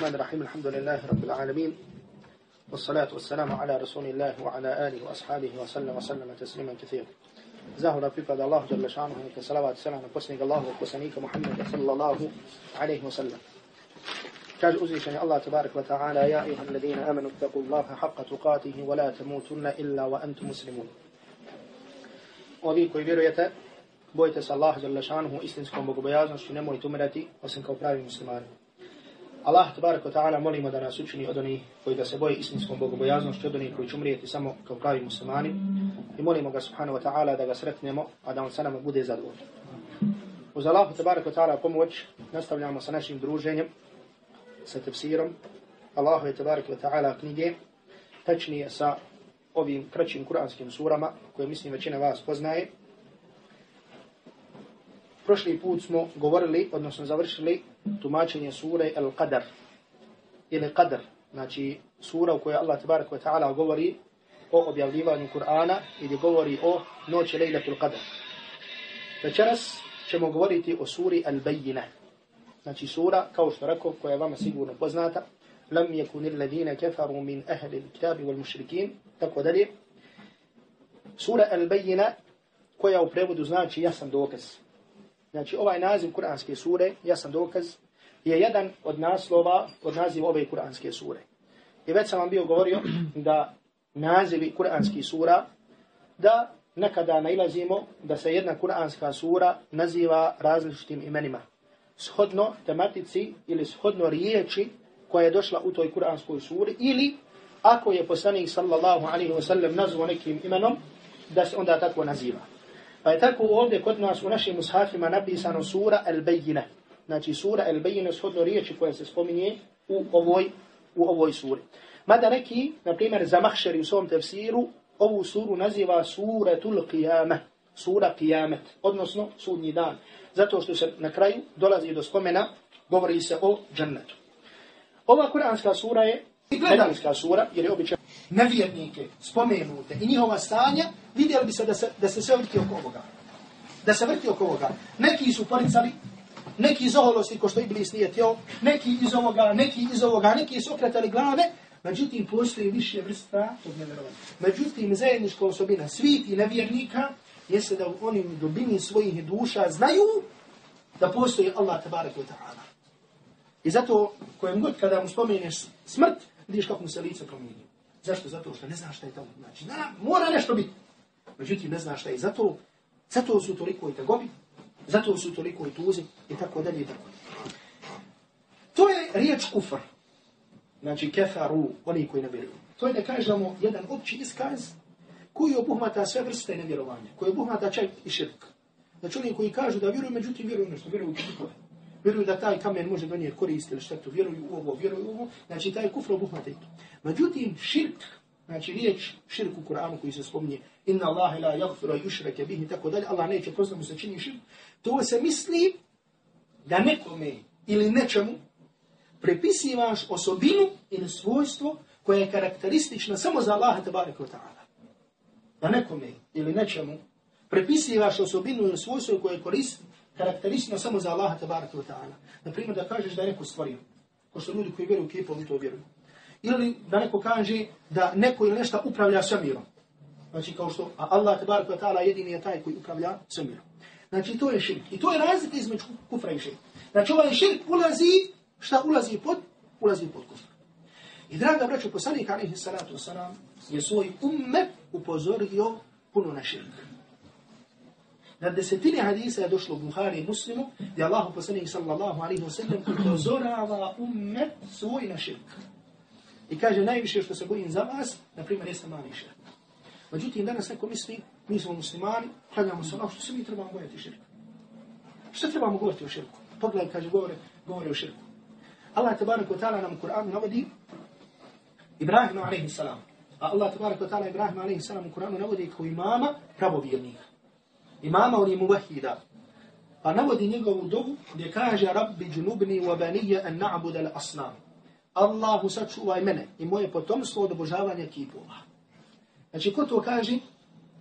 الرحمن الرحيم. الحمد لله رب العالمين. والصلاة والسلام على رسول الله وعلى آله وأصحابه وسلم وسلم تسليما كثيرا. زاهو رفيقا الله جل شأنه وكسلام وسلم وقسنك الله وقسنك محمد صلى الله عليه وسلم. كاج أزيشني الله تبارك وتعالى يا أيها الذين آمنوا اتقوا الله حق تقاته ولا تموتن إلا وأنتم مسلمون وذيكو يبيرو يتا بويتس الله جل شانه إستنسكم بقبيازن شنمو يتمرتي وسنكو براوي مسلمان Allah tabaraka ta'ala molimo da nas učini od onih koji da se boje istinskom bogobojaznošću, od onih koji će umrijeti samo kao pravi muslimani. I molimo ga subhanahu wa ta'ala da ga sretnemo, a da on sa nama bude zadovoljno. Uz Allah tabaraka ta'ala pomoć nastavljamo sa našim druženjem, sa tefsirom. Allahu tabaraka ta'ala knjige, tačnije sa ovim kraćim kuranskim surama, koje mislim većina vas poznaje. Prošli put smo govorili, odnosno završili tumačenje sure Al-Qadar. Ili Qadar, znači sura u kojoj Allah tabarak wa ta'ala govori o objavljivanju Kur'ana ili govori o noći Lejlatul Qadar. Večeras ćemo govoriti o suri Al-Bayyina. Znači sura, kao što rekao, koja je vama sigurno poznata, lam yakun alladhina kafaru min ahli al-kitabi wal mushrikin tako dalje sura al-bayyina koja u prevodu znači jasan dokaz Znači ovaj naziv kuranske sure, jasan dokaz, je jedan od naslova, od naziva ove kuranske sure. I već sam vam bio govorio da nazivi kuranski sura, da nekada nailazimo da se jedna kuranska sura naziva različitim imenima. Shodno tematici ili shodno riječi koja je došla u toj kuranskoj suri ili ako je poslanik sallallahu alaihi wa sallam nazvo nekim imenom, da se onda tako naziva. Pa je tako ovdje kod nas u našim mushafima napisano sura Al-Bayyina. Znači sura Al-Bayyina shodno riječi koja se spominje u ovoj, u ovoj suri. Mada neki, na primjer, za mahšeri u svom tefsiru, ovu suru naziva suratul qiyamah. Sura qiyamet, odnosno sudnji dan. Zato što se na kraju dolazi do spomena, govori se o džennetu. Ova kuranska sura je gledanska sura, jer je običaj nevjernike spomenute i njihova stanja, vidjeli bi se da se, da se sve vrti oko ovoga. Da se vrti oko ovoga. Neki su poricali, neki iz oholosti, ko što Iblis nije tijel, neki iz ovoga, neki iz ovoga, neki su okretali glave, međutim, postoji više vrsta tog nevjerovanja. Međutim, zajednička osobina svih i nevjernika jeste da u onim dubini svojih duša znaju da postoji Allah tabarak wa ta'ala. I zato, kojem god kada mu spomeneš smrt, vidiš kako mu se lice promijeni. Zašto? Zato što ne znaš šta je tamo. Znači, na, mora nešto biti. Međutim, ne znaš šta je. Zato, zato su toliko i tegobi, zato su toliko i tuzi, i tako dalje, i tako dalje. To je riječ kufr. Znači, kefaru, oni koji ne vjeruju. To je da kažemo jedan opći iskaz koji obuhmata sve vrste nevjerovanja, koji obuhmata čak i širk. Znači, oni koji kažu da vjeruju, međutim, vjeruju nešto, vjeruju u kufr. Vjeruju da taj kamen može donijeti korist ili štetu, vjeruju u ovo, vjeruju u ovo, znači taj kufr obuhvata i to. Međutim, širk, znači riječ širk u Kur'anu koji se spominje, inna Allahe la jagfira yushrake bihi, tako dalje, Allah neće prosto mu se čini širk, to se misli da nekome ili nečemu prepisivaš osobinu ili svojstvo koje je karakteristično samo za Allaha tabarika wa ta'ala. Da nekome ili nečemu prepisivaš osobinu ili svojstvo koje je korist, karakteristično samo za Allaha tabaraka wa ta'ala. Naprimjer, da kažeš da je neko stvorio. Ko što ljudi koji vjeruju kipom i to vjeruju. Ili da neko kaže da neko ili nešto upravlja svemirom. Znači kao što a Allah tabaraka wa ta'ala jedini je taj koji upravlja svemirom. Znači to je širk. I to je razlika između kufra i širk. Znači ovaj širk ulazi, šta ulazi pod? Ulazi pod kufra. I draga braću, poslanik alaihi salatu wasalam je svoj ummet upozorio puno na širk. Na desetine hadisa je došlo Buhari i Muslimu, gdje Allah poslanih sallallahu alaihi wa sallam upozorava ummet svoj na širk. I kaže, najviše što se bojim za vas, na primjer, jeste mali širk. Međutim, danas neko misli, mi smo muslimani, klanjamo se ono, što se mi trebamo bojati širk? Što trebamo govoriti o širku? Pogledaj, kaže, govore, govore o širku. Allah tabarak wa ta'ala nam u Kur'anu navodi Ibrahima alaihi salam. A Allah tabarak wa ta'ala Ibrahima alaihi salam u Kur'anu navodi kao imama pravovjernika imama on je muvahida. Pa navodi njegovu dovu gdje kaže Rabbi džunubni wa banija an na'bud al asnam. Allahu sačuvaj mene i moje potomstvo od obožavanja kipova. Znači, ko to kaže?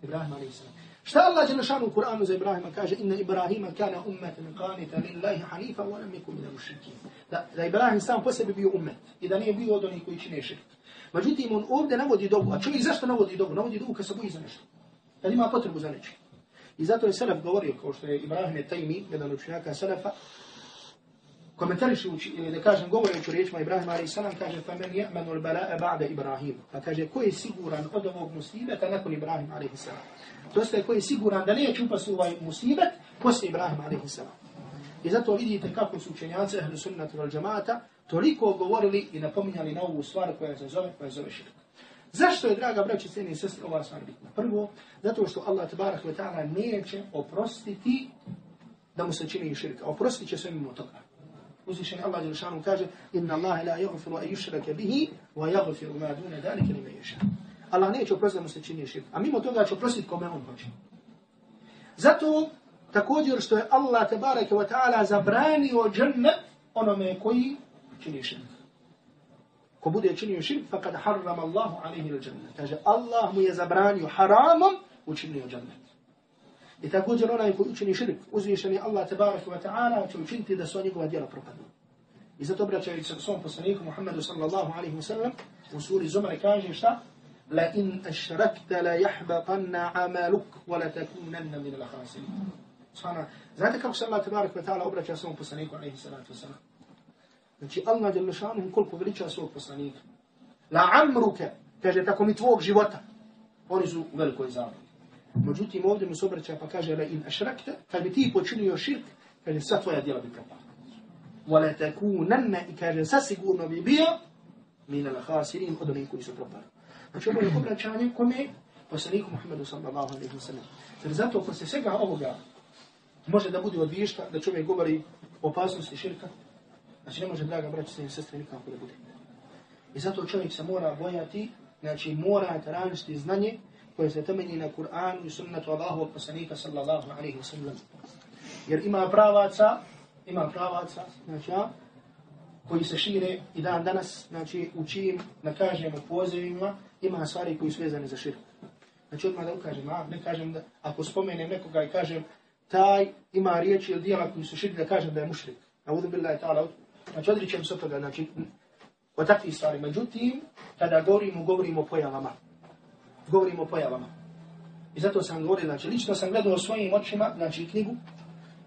Ibrahim a.s. Šta Allah Đelešanu u Kur'anu za Ibrahima kaže? Inna Ibrahima kana ummetan qanita lillahi hanifa wa lam yakun minal mushrikin. Da, da Ibrahim sam po sebi bio ummet i da nije bio od onih koji čine širk. Međutim, on ovdje navodi dobu. A čovjek zašto navodi dobu? Navodi dobu kad se boji za nešto. Kad ima potrebu za nečim. I zato je Selef govorio, kao što je Ibrahim je tajmi, jedan učenjaka Selefa, komentarišući, da kažem, govorioći riječima Ibrahim Ali Salam, kaže, fa men je'menu l-bala'a ba'da Ibrahim. Pa kaže, ko je siguran od ovog musibeta nakon Ibrahim Ali Salam? To je ko je siguran da neće upasti ovaj musibet posle Ibrahim Ali Salam. I zato vidite kako su učenjaci, ehlu sunnatu al-đamata, toliko govorili i napominjali na ovu stvar koja se zove, koja se zove širka. Zašto je, draga braći, cijeni i sestri, ova stvar bitna? Prvo, zato što Allah tabarak wa ta'ala neće oprostiti da mu se čini širka. Oprostit će sve mimo toga. Uzvišen Allah Đelšanu kaže Inna Allahe la yaghfiru an yushraka bihi wa yaghfiru ma duna dhalika liman yasha. Allah neće oprostiti da mu se čini širk. A mimo toga će oprostiti kome on hoće. Zato također što je Allah tabaraka wa ta'ala zabranio džennet onome koji čini širk. Ko bude činio širk, fakad harram Allahu alaihi il džennet. Kaže, Allah mu je zabranio haramom učinio džennet. I također onaj koji učini širk, uzvišeni Allah tabaraka wa ta'ala, će učiniti da su njegova djela propadnu. I zato obraćaju se svom poslaniku Muhammedu sallallahu alaihi wa sallam, u suri Zumar kaže šta? La in ašrakta la jahbatanna amaluk, wa la takunanna min al khasirin. Svana, znate kako se Allah tabaraka wa ta'ala obraća Znači Allah je lešanuhu koliko veliča svog poslanika. La amruke, kaže tako mi tvog života. Oni su u velikoj zavodi. Međutim, ovdje mu se obraća pa kaže, la in ašrakte, kad bi ti počinio širk, kaže, sva tvoja djela bi propala. Wa la takunanna, i kaže, sa sigurno bi bio, min al khasirin, od onih koji su propali. Znači ovo je obraćanje kome? Poslaniku Muhammedu sallallahu alaihi wa sallam. Jer zato, posle svega ovoga, može da bude odvišta, da čovjek govori o opasnosti širka, Znači ne može, draga braća i sestre, nikako da bude. I zato čovjek se mora bojati, znači mora tražiti znanje koje se temelji na Kur'anu i sunnetu Allahu poslanika sallallahu alaihi wa sallam. Jer ima pravaca, ima pravaca, znači ja, koji se šire i dan danas, znači u čijim, da kažemo, pozivima, ima stvari koji su vezane za širk. Znači odmah da ukažem, a ne kažem da, ako spomenem nekoga i kažem, taj ima riječi ili dijela koji su širk, da kažem da je mušrik. A udu billahi ta'ala, Znači, odričem se toga, znači, o takvi stvari. Međutim, kada govorimo, govorimo o pojavama. Govorimo o pojavama. I zato sam govorio, znači, lično sam gledao svojim očima, znači, knjigu,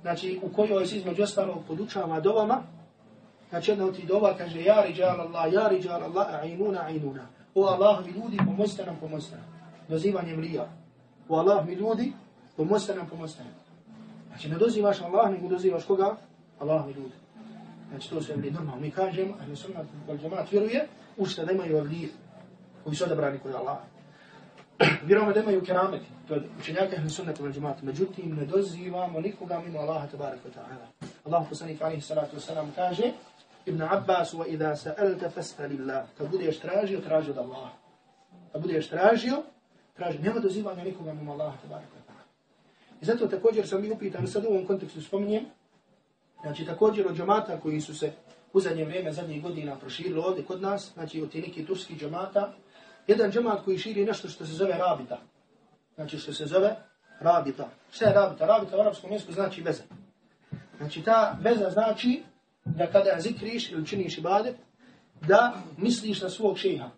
znači, u kojoj se između ostalog podučava dovama, znači, jedna od tih dova kaže, ja riđal Allah, ja riđal Allah, a'inuna, a'inuna. O Allah, mi ljudi, pomozite nam, pomozite nam. Dozivanje mlija. O Allah, mi ljudi, pomozite nam, pomozite nam. Znači, ne dozivaš Allah, nego dozivaš koga? Allah, mi ljudi. Znači to su evlije normalno. Mi kažemo, ahli sunnat wal džamaat vjeruje, u što da imaju evlije koji su odabrani kod Allaha. Vjerujemo da imaju kerameti, to je učenjaka ahli sunnat wal džamaat. Međutim, ne dozivamo nikoga mimo Allaha tabarak wa ta'ala. Allah poslanik alaihi salatu wasalam kaže, Ibn Abbas, wa idha sa'alta fas'alillah. Kad budeš tražio, traži od Allaha. Kad budeš tražio, traži. Nema dozivanja nikoga mimo Allaha tabarak wa ta'ala. I zato također sam mi upitan, sad u ovom kontekstu spominjem, Znači također od džamata koji su se u zadnje vrijeme, zadnjih godina proširili ovdje kod nas, znači od neki turski džamata, jedan džamat koji širi nešto što se zove rabita. Znači što se zove rabita. Šta je rabita? Rabita u arapskom jeziku znači veza. Znači ta veza znači da kada zikriš ili činiš ibadet, da misliš na svog šeha.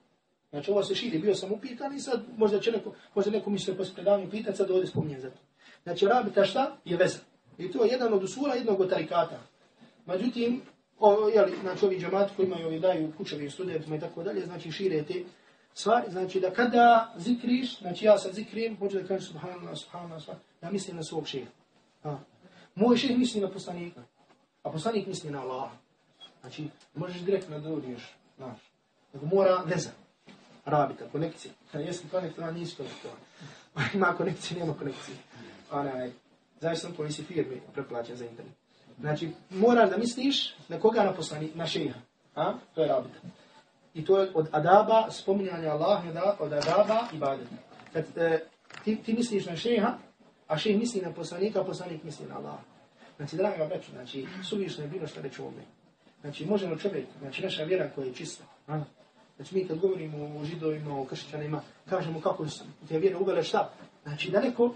Znači ovo se širi, bio sam upitan i sad možda će neko, možda neko misle posle predavnju pitan, sad ovdje spominjem za to. Znači rabita šta? Je veza. I to je jedan od usula jednog od tarikata. Međutim, o, jeli, znači ovi džamati koji imaju ovi daju kućevi studentima i tako dalje, znači šire te stvari, znači da kada zikriš, znači ja sad zikrim, hoću da kažem subhanallah, subhanallah, subhanallah, ja mislim na svog šeha. A. Moj šeh misli na poslanika, a poslanik misli na Allah. Znači, možeš direktno da dođeš, znaš. Nego mora veza, rabita, konekcija. Kada jesi konektovan, nisi konektovan. Ima konekcije, nema konekcije. Onaj, Znaš sam koji si firmi preplaćen za internet. Znači, moraš da misliš na koga na poslani, na šeha. A? To je rabita. I to je od adaba, spominjanja Allah, od adaba i badeta. Kad e, ti, ti misliš na šeha, a šeh misli na poslanika, a poslanik misli na Allah. Znači, draga breću, znači, suvišno je bilo što reći ovome. Znači, možemo čovjek, znači, naša vjera koja je čista. A? Znači, mi kad govorimo o židovima, o kršćanima, kažemo kako su te vjere uvele šta? Znači, da neko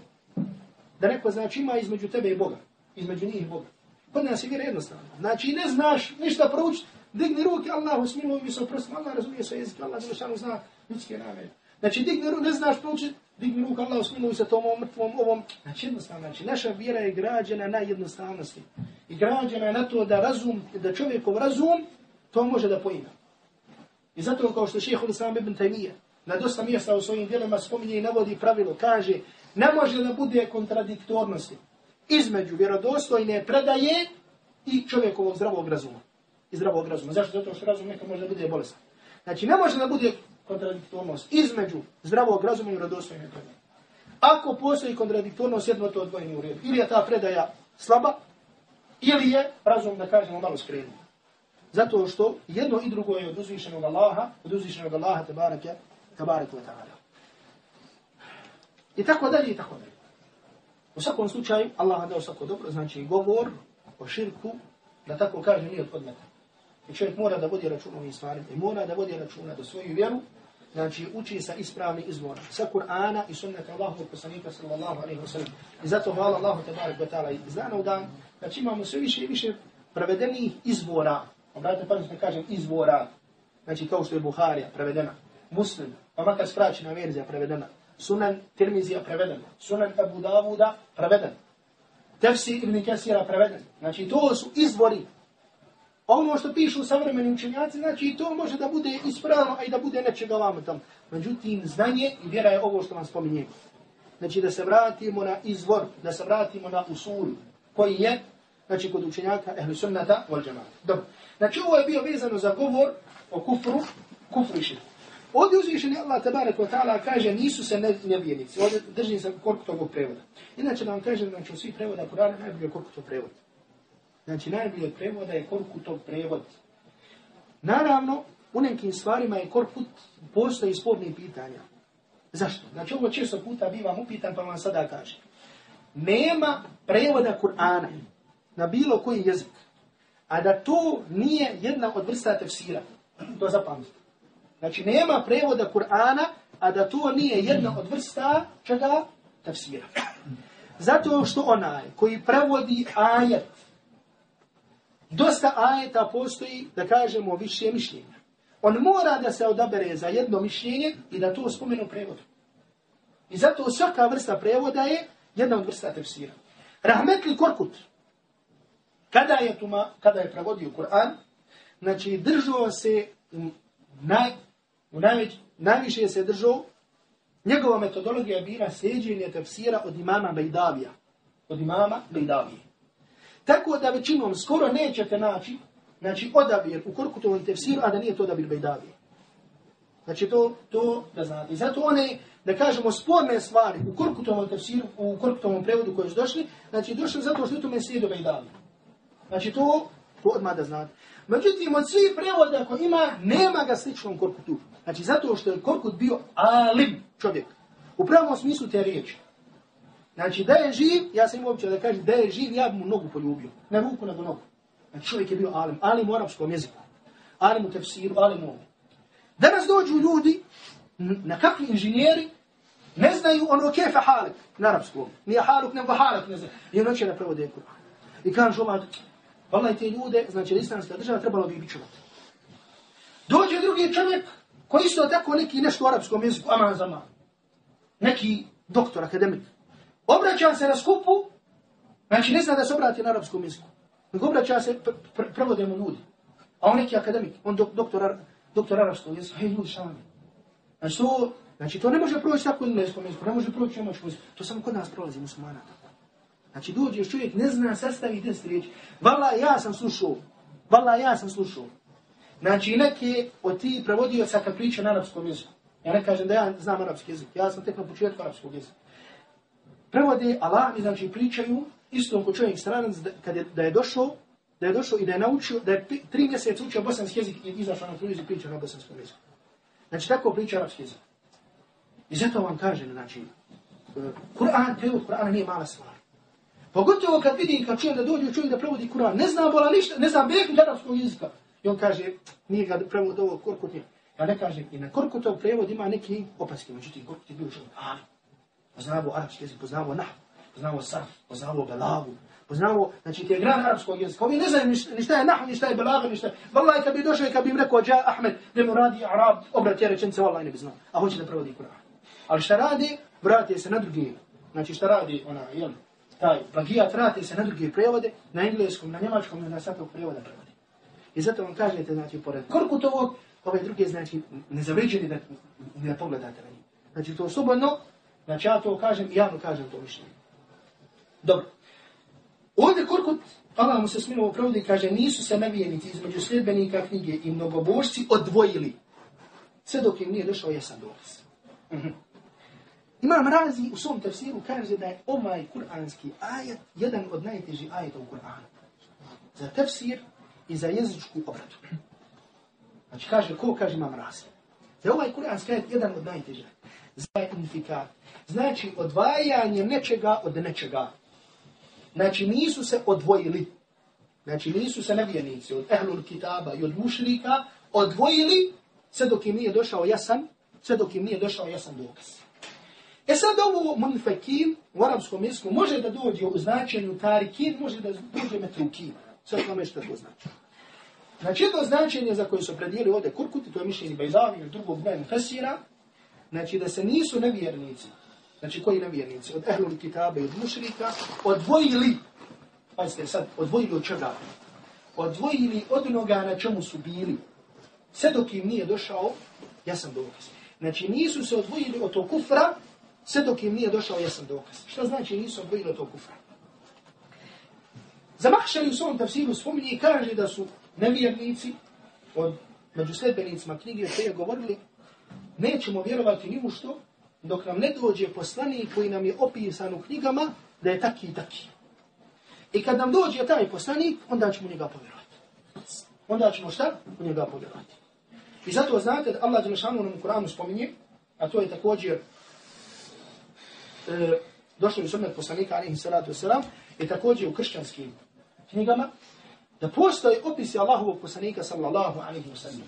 da neko znači ima između tebe i Boga, između njih i Boga. Kod nas je vjera jednostavna. Znači ne znaš ništa proučiti, digni ruke, Allah usmiluj mi se oprosti, Allah razumije sve jezike, Allah zelo zna ljudske namere. Znači digni ruke, ne znaš proučiti, digni ruke, Allah usmiluj se tom ovom mrtvom ovom. Znači jednostavno, znači naša vjera je građena na jednostavnosti. I građena je na to da razum, da čovjekov razum to može da poima. I zato kao što šeho Islam ibn Taymiye na dosta mjesta u svojim djelima spominje i navodi pravilo, kaže ne može da bude kontradiktornosti između vjerodostojne predaje i čovjekovog zdravog razuma. I zdravog razuma. Zašto? Zato što razum neka može da bude bolestan. Znači ne može da bude kontradiktornost između zdravog razuma i vjerodostojne predaje. Ako postoji kontradiktornost, jedno to odvojeni u redu. Ili je ta predaja slaba, ili je razum, da kažemo, malo skrenuo. Zato što jedno i drugo je od uzvišenog Allaha, od uzvišenog Allaha tabarake, tabarake wa ta'ala. I tako dalje, i tako dalje. U svakom slučaju, Allah dao svako dobro, znači govor o širku, da tako kaže, nije od podmeta. I čovjek mora da vodi račun ovim stvarima i mora da vodi računa do svoju vjeru, znači uči sa ispravni izvora, sa Kur'ana i sunnata Allahu poslanika sallallahu alaihi wa sallam. I zato hvala Allahu tabarak wa ta'ala iz dana u dan, znači imamo sve više i više prevedenih izvora, Obratite pažnju da kažem izvora, znači kao što je Buharija prevedena, Muslim, pa makar skraćena verzija prevedena, Sunan Tirmizija preveden. Sunan Abu Davuda preveden, Tefsir Ibn Kesira preveden. Znači to su izvori. Ono što pišu savremeni učenjaci, znači i to može da bude ispravno, a i da bude nečega vama tam. Međutim, znanje i vjera je ovo što vam spominjem. Znači da se vratimo na izvor, da se vratimo na usul, koji je, znači kod učenjaka ehli sunnata wal džemata. Dobro. Znači ovo je bio vezano za govor o kufru, kufru i širku. Ovdje uzvišeni Allah tabarak wa ta'ala kaže nisu se nevijenici. Ovdje držim se koliko tog prevoda. Inače da vam kažem, znači u svih prevoda Kur'ana najbolje koliko to prevod. Znači najbolje od prevoda je koliko tog prevod. Naravno, u nekim stvarima je korput postoji sporni pitanja. Zašto? Znači ovo često puta bivam upitan pa vam sada kažem. Nema prevoda Kur'ana na bilo koji jezik a da to nije jedna od vrsta tefsira. To zapamtite. Znači, nema prevoda Kur'ana, a da to nije jedna od vrsta čega? tafsira. Zato što onaj koji prevodi ajet, dosta ajeta postoji, da kažemo, više mišljenja. On mora da se odabere za jedno mišljenje i da to spomenu prevodu. I zato svaka vrsta prevoda je jedna od vrsta tefsira. Rahmetli Korkut, kada je tuma, kada je prevodio Kur'an, znači držao se naj, u najveć, najviše se držao, njegova metodologija je bila seđenje tefsira od imama Bejdavija. Od imama Bejdavije. Tako da većinom skoro nećete naći, znači odabir u Korkutovom tefsiru, a da nije to odabir Bejdavije. Znači to, to da znate. I zato one, da kažemo, sporne stvari u Korkutovom tefsiru, u Korkutovom prevodu koji su došli, znači došli zato što je to mesije Bejdavije. Znači to, to odmah da znate. Međutim, od svih prevoda koji ima, nema ga sličnom Korkutu. Znači zato što je Korkut bio alim čovjek. U pravom smislu te riječi. Znači da je živ, ja sam im uopće da kažem, da je živ, ja bi mu nogu poljubio. Ne ruku, nego nogu. Znači čovjek je bio alim. Alim u arapskom jeziku. Alim u tefsiru, alim u ovom. Danas dođu ljudi, na kakvi inženjeri, ne znaju ono kefe halik na arapskom. Nije halik, nego halik, ne znaju. I ono će da prevode Kur'an. I kažu ovaj, Vallahi te ljude, znači islamska država trebalo bi bičuvati. Dođe drugi čovjek koji isto tako neki nešto u arapskom jeziku, aman za man. Neki doktor, akademik. Obraća se na skupu, znači ne zna da se obrati na arapskom jeziku. Nego obraća se, pr pr prevode mu ljudi. A on neki akademik, on dok, doktor, doktor arapskog jezika, hej ljudi šalami. Znači to, znači to ne može proći tako u engleskom jeziku, ne može proći u njemačkom jeziku. To samo kod nas prolazi muslimana tako. Znači dođeš čovjek ne zna sastavi deset riječi. Vala ja sam slušao. Vala ja sam slušao. Znači neki od ti prevodio sa kad priča na arapskom jeziku. Ja ne kažem da ja znam arapski jezik. Ja sam tek na početku arapskog jezika. Prevode Allah mi znači pričaju isto ko čovjek stranac kad je, da je došao da je došao i da je naučio, da je tri mjeseca učio bosanski jezik i izašao na tulizi priča na bosanskom jeziku. Znači tako priča arapski jezik. I zato vam kažem, znači, eh, Kur'an, prevod Kur'ana nije mala stvar. Pogotovo kad vidim, kad čujem da dođe čovjek da prevodi Kur'an, ne zna bola ništa, ne zna bih arabskog jezika. I on kaže, nije ga prevod ovo Korkut je. Ja ne kažem, i na Korkutov prevod ima neki opaski, međutim, Korkut je bio čovjek, ali, poznavo arapski jezik, poznavo nah. poznavo sarf, poznavo belavu, poznavo, znači ti gran arapskog jezika. Ovi ne znaju ni šta je nah, ni šta je belaga, ni šta je... Wallahi, kad bi došao i kad bi im rekao, ja Ahmed, ne mu radi Arab, obrat je rečence, wallahi ne bi znao. A hoće da provodi Kur'an. Ali šta radi, vrati se na drugi. Znači šta radi ona, jel, taj plagijat vrati se na druge prevode, na engleskom, na njemačkom, na svakog prevoda prevodi. I zato vam kažete, znači, pored Korkutovog, ove druge, znači, ne zavređeni da, da pogledate na njih. Znači, to slobodno, znači, ja to kažem i javno kažem to mišljenje. Dobro. Ovdje Korkut, Allah mu se smilovo provodi, kaže, nisu se navijenici između sljedbenika knjige i mnogobožci odvojili. Sve dok im nije došao jesan dokaz. Mhm. Imam Razi u svom tefsiru kaže da je ovaj kuranski ajet jedan od najtežih ajeta u Kur'anu. Za tefsir i za jezičku obradu. Znači kaže, ko kaže Imam Razi? Za ovaj kuranski ajet jedan od najtežih. Za identifikat. Znači odvajanje nečega od nečega. Znači nisu se odvojili. Znači nisu se nevjenici od ehlul kitaba i od mušlika odvojili sve dok im nije došao jasan, sve dok im nije došao jasan dokaz. E sad ovo munfakin u arabskom jeziku može da dođe u značenju tarikin, može da dođe metrukin. Sve tome što to znači. Znači jedno značenje za koje su predijeli ovdje kurkuti, to je mišljenje Bajzavi ili drugog dne Fesira, znači da se nisu nevjernici, znači koji nevjernici, od ehlul kitabe i od mušrika, odvojili, pazite sad, odvojili od čega? Odvojili od onoga na čemu su bili. Sve dok im nije došao, ja sam dokaz. Znači nisu se odvojili od tog kufra, sve dok im nije došao jasan dokaz. Šta znači nisu odvojili od tog kufra? Zamahšari u svom tafsiru spominje i kaže da su nevjernici od među sledbenicima knjige koje govorili nećemo vjerovati ni u što dok nam ne dođe poslanik koji nam je opisan u knjigama da je taki i taki. I kad nam dođe taj poslanik, onda ćemo njega povjerovati. Onda ćemo šta? U njega povjerovati. I zato znate da Allah Đelešanu nam u Kur'anu spominje, a to je također e, došli u sunnet poslanika, alihi salatu wasalam, i također u kršćanskim knjigama, da postoje opisi Allahovog poslanika, sallallahu alihi wasalam.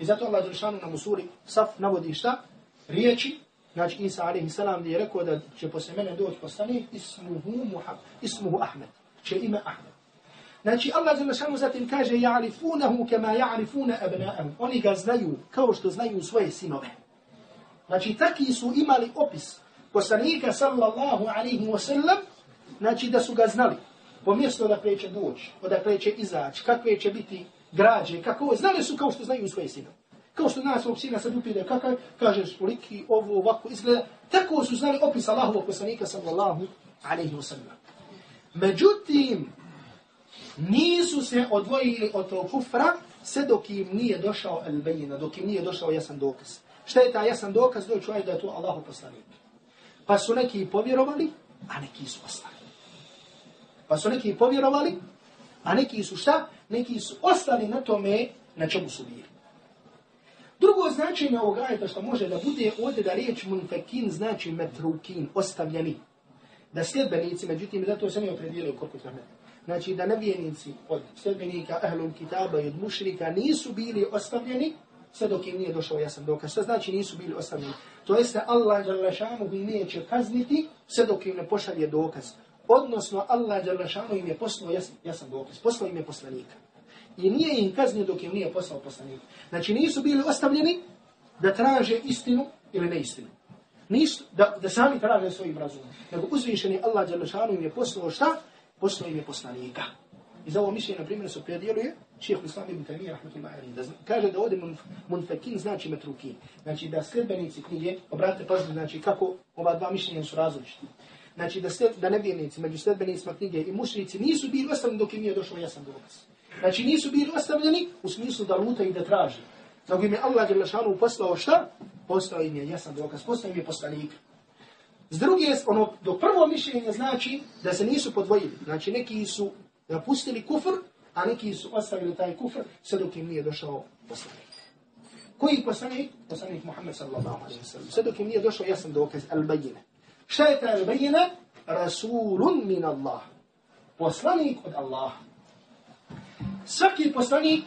I zato Allah Đelšanu nam u suri Saf navodi šta? Riječi, znači Isa alihi salam gdje je rekao da će posle mene doći poslanik, ismuhu, Muhammad, ismuhu Ahmed, će ime Ahmed. Znači Allah Đelšanu zatim kaže, ja'rifunahu kema ja'rifuna abna'ahu. Oni ga znaju kao što znaju svoje sinove. Znači, taki su imali opis poslanika sallallahu alaihi wa sallam, znači da su ga znali. Po mjestu odakle će doći, odakle će izaći, kakve će biti građe, kako znali su kao što znaju svoje sine. Kao što nas ovog sina sad upide kakav, kaže spoliki, ovo ovako izgleda. Tako su znali opis Allahovog poslanika sallallahu alaihi wa sallam. Međutim, nisu se odvojili od tog kufra sve dok im nije došao el bejina, dok im nije došao jasan dokaz. Šta je ta jasan dokaz? Doću ajde da je to Allahu poslanik. Pa su neki povjerovali, a neki su ostali. Pa su neki povjerovali, a neki su šta? Neki su ostali na tome na čemu su bili. Drugo značenje ovog ajeta što može da bude ovdje da riječ munfekin znači metrukin, ostavljeni. Da sljedbenici, međutim, zato se ne opredijelio koliko tome. Znači da nevijenici od sljedbenika, ahlul kitaba i od mušrika nisu bili ostavljeni, sve dok im nije došao jasan dokaz. Što znači nisu bili ostavljeni? To jeste Allah Đalešanu im neće kazniti sve dok im ne pošalje dokaz. Odnosno Allah Đalešanu im je poslao jasan, jasan dokaz. Poslao im je poslanika. I nije im kaznio dok im nije poslao poslanika. Znači nisu bili ostavljeni da traže istinu ili neistinu. Nisu, da, da sami traže svojim razumom. Nego uzvišeni Allah Đalešanu im je poslao šta? Poslao im je poslanika. I za ovo mišljenje, na primjer, se predjeluje šeho Islam ibn Taymiyyah, rahmatullahi alayhi, da kaže da ovdje munfakin znači metrukin. Znači da sljedbenici knjige, obratite pažnju, znači kako ova dva mišljenja su različiti. Znači da, sled, da nevjernici među sljedbenicima knjige i mušnici nisu bili ostavljeni dok im nije došao jasan dokaz. Znači nisu bili ostavljeni u smislu da luta i da traži. Nego im je Allah Đelešanu poslao šta? Poslao im je jasan dokaz, poslao im je poslanik. S druge, ono, do prvo mišljenje znači da se nisu podvojili. Znači neki su napustili kufr, a neki su ostavili taj kufr, sve dok im nije došao poslanik. Koji poslanik? Poslanik Muhammed sallallahu alaihi wa sallam. Sve dok im nije došao jasan dokaz, al-bajine. Šta je ta al-bajine? Rasulun min Allah. Poslanik od Allah. Svaki poslanik,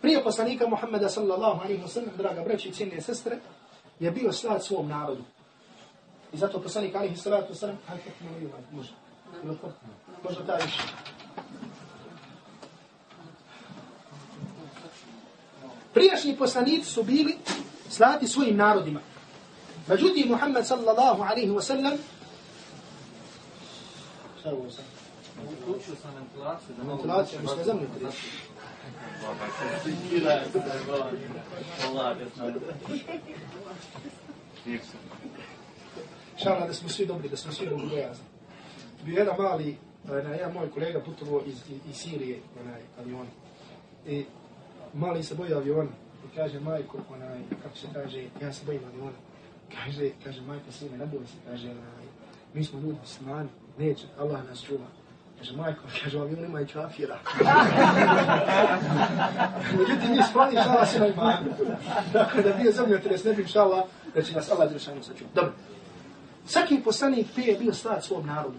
prije poslanika Muhammeda sallallahu alaihi wa sallam, draga braći i cijene sestre, je bio slat svom narodu. I zato poslanik alihi salatu wasalam, hajde, može, može ta više. Prijašnji poslanici su bili slati svojim narodima. Međutim, Muhammed sallallahu alaihi wa sallam Šta je ovo sad? Učio sam ventilaciju. Ventilaciju, mi smo zemlju prije. Šala da smo svi dobri, da smo svi dobri bojazni. Bio jedan mali, na jedan moj kolega putovo iz, iz Sirije, onaj avion. I mali se boji aviona. I kaže, majko, onaj, kako se kaže, ja se bojim aviona. Kaže, kaže, majko, sine, ne se, kaže, onaj, mi smo ljudi muslimani, neće, Allah nas čuva. Kaže, majko, kaže, avion ima i čafira. Međutim, mi skloni šala se na imanu. Dakle, da bio zemlja, tres ne bi šala, da će nas Allah Đelešanu sačuva. Dobro. Svaki poslanik prije je bio slat svom narodu.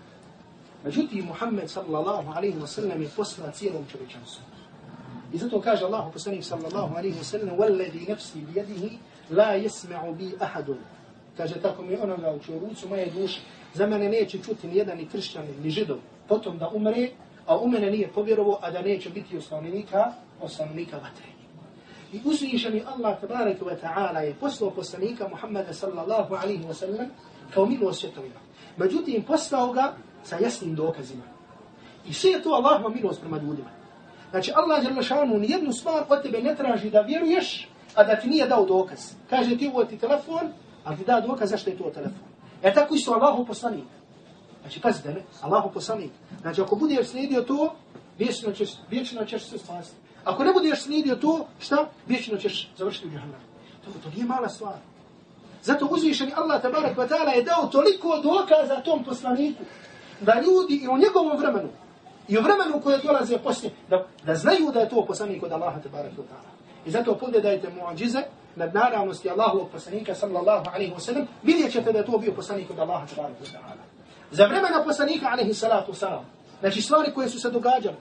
Međutim, Muhammed sallallahu alaihi wa sallam je poslao cijelom čovječanstvu. I zato kaže Allah poslanik sallallahu alaihi wa sallam وَالَّذِي نَفْسِي بِيَدِهِ لَا يَسْمَعُ بِي أَحَدٌ Kaže, tako mi onoga u čiju rucu moje duše, za mene neće čuti ni jedan ni kršćan ni židov, potom da umre, a u mene nije povjerovo, a da neće biti osnovnika, osnovnika vatre. I uzvišeni Allah tabarak wa ta'ala je poslao poslanika Muhammeda sallallahu alaihi wa sallam kao milo svjetovima. Međutim, poslao ga sa jasnim dokazima. I sve je to Allahuma milost prema ljudima. Znači, Allah je lašanu nijednu stvar od tebe ne traži da vjeruješ, a da ti nije dao dokaz. Kaže ti ovo ti telefon, ali ti da dokaz zašto je to telefon. E tako isto Allahu poslanik. Znači, pazite, ne? Allahu poslanik. Znači, ako budeš slijedio to, vječno ćeš, vječno ćeš se spasti. Ako ne budeš slijedio to, šta? Vječno ćeš završiti u džahnem. To, to nije mala stvar. Zato uzvišeni Allah tabarak wa ta'ala je dao toliko dokaza tom poslaniku da ljudi i u njegovom vremenu i u vremenu koje dolaze poslije da, da znaju da je to poslanik od Allaha tabarak wa ta'ala. I zato pogledajte muadžize nad naravnosti Allahovog poslanika sallallahu alaihi wa sallam vidjet ćete da je to bio poslanik od Allaha tabarak wa ta'ala. Za vremena poslanika alaihi salatu wa znači stvari koje su se događale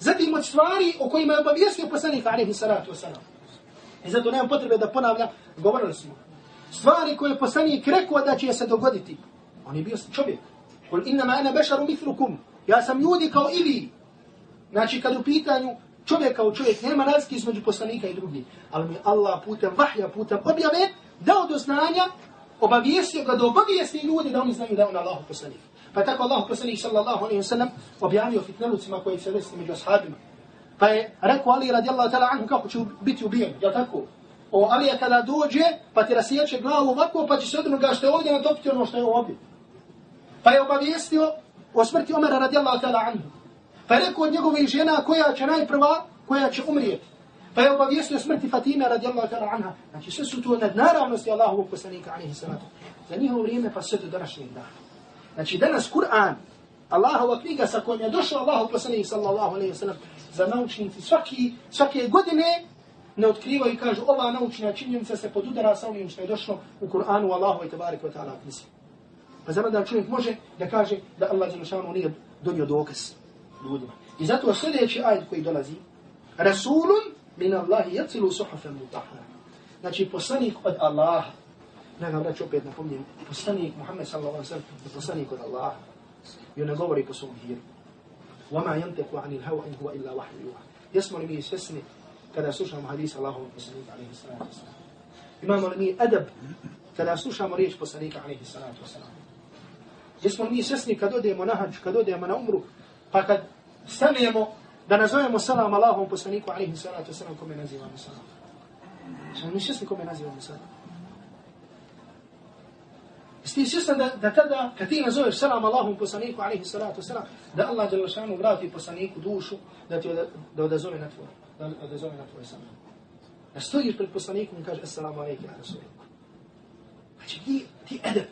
Zatim od stvari o kojima je obavijestio poslanik alaihi salatu wa sallam. I zato nemam potrebe da ponavljam, govorili smo stvari koje poslanik rekao da će se dogoditi. On je bio čovjek. Kul inna ma ana bešaru mithlukum. Ja sam ljudi kao i vi. Znači kad u pitanju čovjek kao čovjek nema razlike između poslanika i drugih. Ali mi Allah putem vahja, putem objave dao do znanja, obavijestio ga da obavijesti ljudi da oni znaju da on Allah poslanik. Pa tako Allah poslanik sallallahu alaihi wa sallam objavio fitnelucima koji se desili među ashabima. Pa je rekao Ali radijallahu ta'ala anhu kako će biti ubijen. jel tako? O Alija kada dođe, pa ti rasijeće glavu ovako, pa će se od onoga što je ovdje natopiti ono što je ovdje. Pa je obavijestio o smrti Omera radijallahu ta'ala anhu. Pa je rekao od njegove žena koja će najprva, koja će umrijeti. Pa je obavijestio smrti Fatime radijallahu ta'ala anha. Znači sve su to nadnaravnosti Allahovog poslanika alihi salatu. Za njihovo vrijeme pa sve do današnjeg dana. Znači danas Kur'an, Allahova knjiga sa kojom je došao Allahov poslanik sallallahu alaihi wa sallam za naučnici svaki, svake godine ne otkrivaju i kažu ova naučna činjenica se podudara sa onim što je došlo u Kur'anu Allahu i tabarik wa ta'ala knjizi. Pa znam da čovjek može da kaže da Allah Đelešanu nije donio dokaz ljudima. I zato sljedeći ajd koji dolazi, Rasulun min Allahi jacilu suhafem mutahara. Znači poslanik od Allaha. Ne ga vraću opet napomnijem. Poslanik Muhammed sallallahu alaihi sallam je poslanik od Allaha. I on ne govori po svom hiru. Wama yanteku ani hawa in huwa illa wahyu yuha. Jesmo li mi svesni kada slušamo hadis Allahovog poslanika alaihi salatu wasalam. Imamo li mi adab kada slušamo riječ poslanika alaihi salatu wasalam. Jesmo li mi svesni kad odemo na hađ, kad odemo na umru, pa kad stanemo da nazovemo salam Allahovom poslaniku alaihi salatu wasalam kome nazivamo salam. Li mi svesni kome nazivamo salam? Jesi ti svjestan da, da tada, kad ti nazoveš salam Allahom poslaniku, alaihi salatu wasalam, da Allah djelašanu vrati poslaniku dušu, da ti da, da odazove na tvoj da odazove na tvoj salam. Da stojiš pred poslanikom i kaže Assalamu alaikum ya Rasuliku. Znači ti, ti edep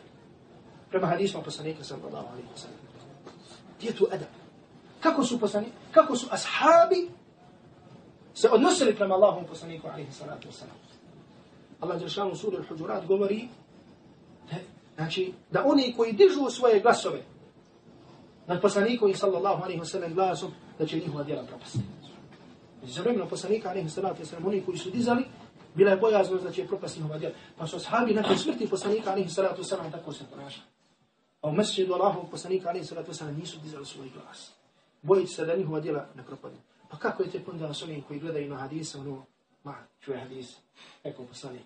prema hadisma poslanika sallallahu alaihi wa sallam. Ti je tu edep. Kako su poslanik, kako su ashabi se odnosili prema Allahom poslaniku alaihi salatu wa sallam. Allah Đeršanu suri al-Huđurat govori da, znači, da oni koji dižu svoje glasove nad poslanikom sallallahu alaihi wa sallam glasom, da će njihova djela propasti. Za vremena poslanika, alaihi salatu wasalam, oni koji su dizali, bila je bojaznost da će propasti njihova djela. Pa su ashabi nakon smrti poslanika, alaihi salatu wasalam, tako se ponašali. A u mesjidu Allahovog poslanika, ali se to nisu dizali svoj glas. Bojite se da njihova djela ne propadne. Pa kako je te onda s onim koji gledaju na hadise, ono, ma, čuje hadis, rekao poslanik.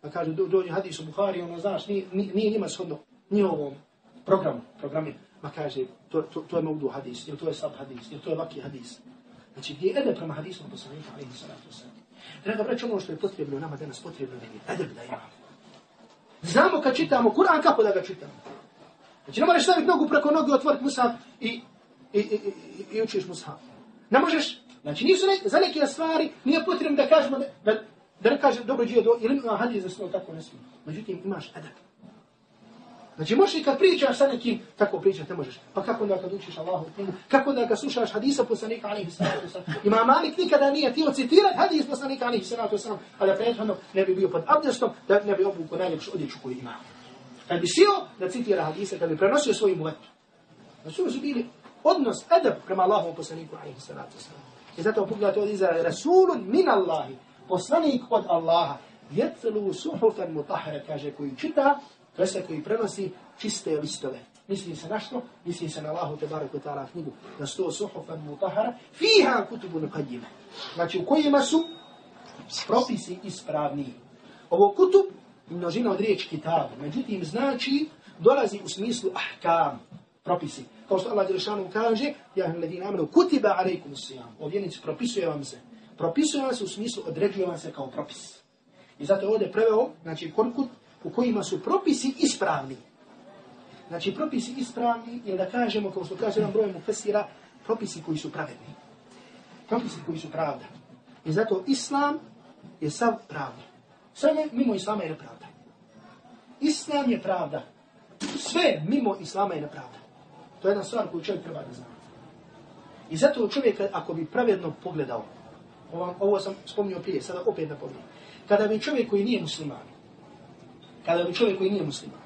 Pa kaže, do, dođe hadis u Buhari, ono, znaš, nije, nije njima shodno, ni ovom programu, programi. Ma kaže, to, to, to je maudu hadis, ili to je sab hadis, ili to je vaki hadis. Znači, gdje je edeb prema hadisom poslanika, ali i salatu wasalam. Draga braća, ono što je potrebno nama danas, potrebno nam je edeb da imamo. Znamo kad čitamo Kur'an, kako da ga čitamo. Znači, ne možeš staviti nogu preko noge, otvoriti mushaf i, i, i, i, i učiš mushaf. Ne možeš, znači nisu ne, za neke stvari, nije potrebno da kažemo, da, da, da ne kažem dobro džio do, ili ima hadis za snu tako ne smije. Međutim, imaš adab. Znači, možeš i kad pričaš sa nekim, tako pričaš, ne možeš. Pa kako da kad učiš Allahu knjigu, kako da kad slušaš hadisa poslanika alihi sallatu sallam. Ima Malik nikada nije tijelo citirati hadis poslanika alihi sallatu sallam, ali prethodno ne bi bio pod abdestom, da ne bi obuku najljepšu odjeću koju imao. Kad bi sio da citira hadise, kad bi prenosio svojim muvetu. Znači, su bili odnos, edab prema Allahu poslaniku alaihi sallatu sallam. I zato pogledajte od iza Rasulun min Allahi, poslanik od Allaha, jetlu suhufan mutahara, kaže, koji čita To se koji prenosi čiste listove. Mislim se na što? Mislim se na Allahu te barek ta'ala knjigu. Na sto suhufan mutahara. Fiha kutubu nuqadjime. Znači u kojima su propisi ispravni. Ovo kutub, množina od riječi kitab. Međutim, znači, dolazi u smislu ahkam, propisi. Kao što Allah Đelešanu kaže, ja im ledina amenu, kutiba alaikum sijam. O vjenici, propisuje vam se. Propisuje vam se u smislu, određuje vam se kao propis. I zato je ovdje preveo, znači, korkut, u kojima su propisi ispravni. Znači, propisi ispravni jer da kažemo, kao što kaže nam mu fesira, propisi koji su pravedni. Propisi koji su pravda. I zato Islam je sav pravda. Sve mimo Islama je nepravda. Islam je pravda. Sve mimo Islama je nepravda. To je jedna stvar koju čovjek treba da zna. I zato čovjek, ako bi pravedno pogledao, ovo, ovo sam spomnio prije, sada opet da. Kada bi čovjek koji nije musliman, kada bi čovjek koji nije musliman,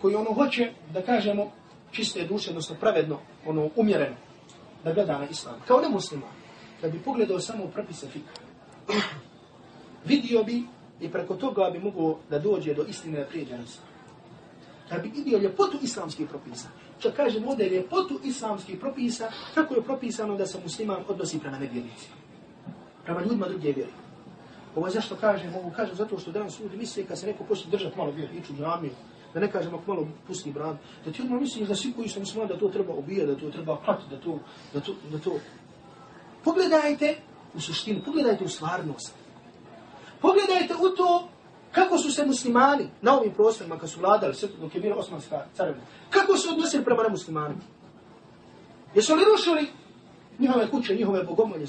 koji ono hoće, da kažemo, čiste duše, odnosno pravedno, ono umjereno, da gleda na islam, kao ne musliman, da bi pogledao samo propise fika, vidio bi i preko toga bi mogo da dođe do istine da prijeđe na islam. Da bi vidio ljepotu islamskih propisa. Čak kažem ovdje ljepotu islamskih propisa, kako je propisano da se musliman odnosi prema nevjernici. Prema ljudima druge vjeri. Ovo je zašto kažem, ovo kažem zato što danas ljudi misle kad se neko počne držati malo vjeri, iću džamiju, da ne kažem ako malo pusti brad, da ti odmah misliš da svi koji su muslimani da to treba ubijati, da to treba klati, da to, da to, da to. Pogledajte u suštinu, pogledajte u stvarnost. Pogledajte u to kako su se muslimani na ovim prostorima kad su vladali, sve dok je bila osmanska carevina, kako su odnosili prema nemuslimanima. Jesu li rušili njihove kuće, njihove bogomolje,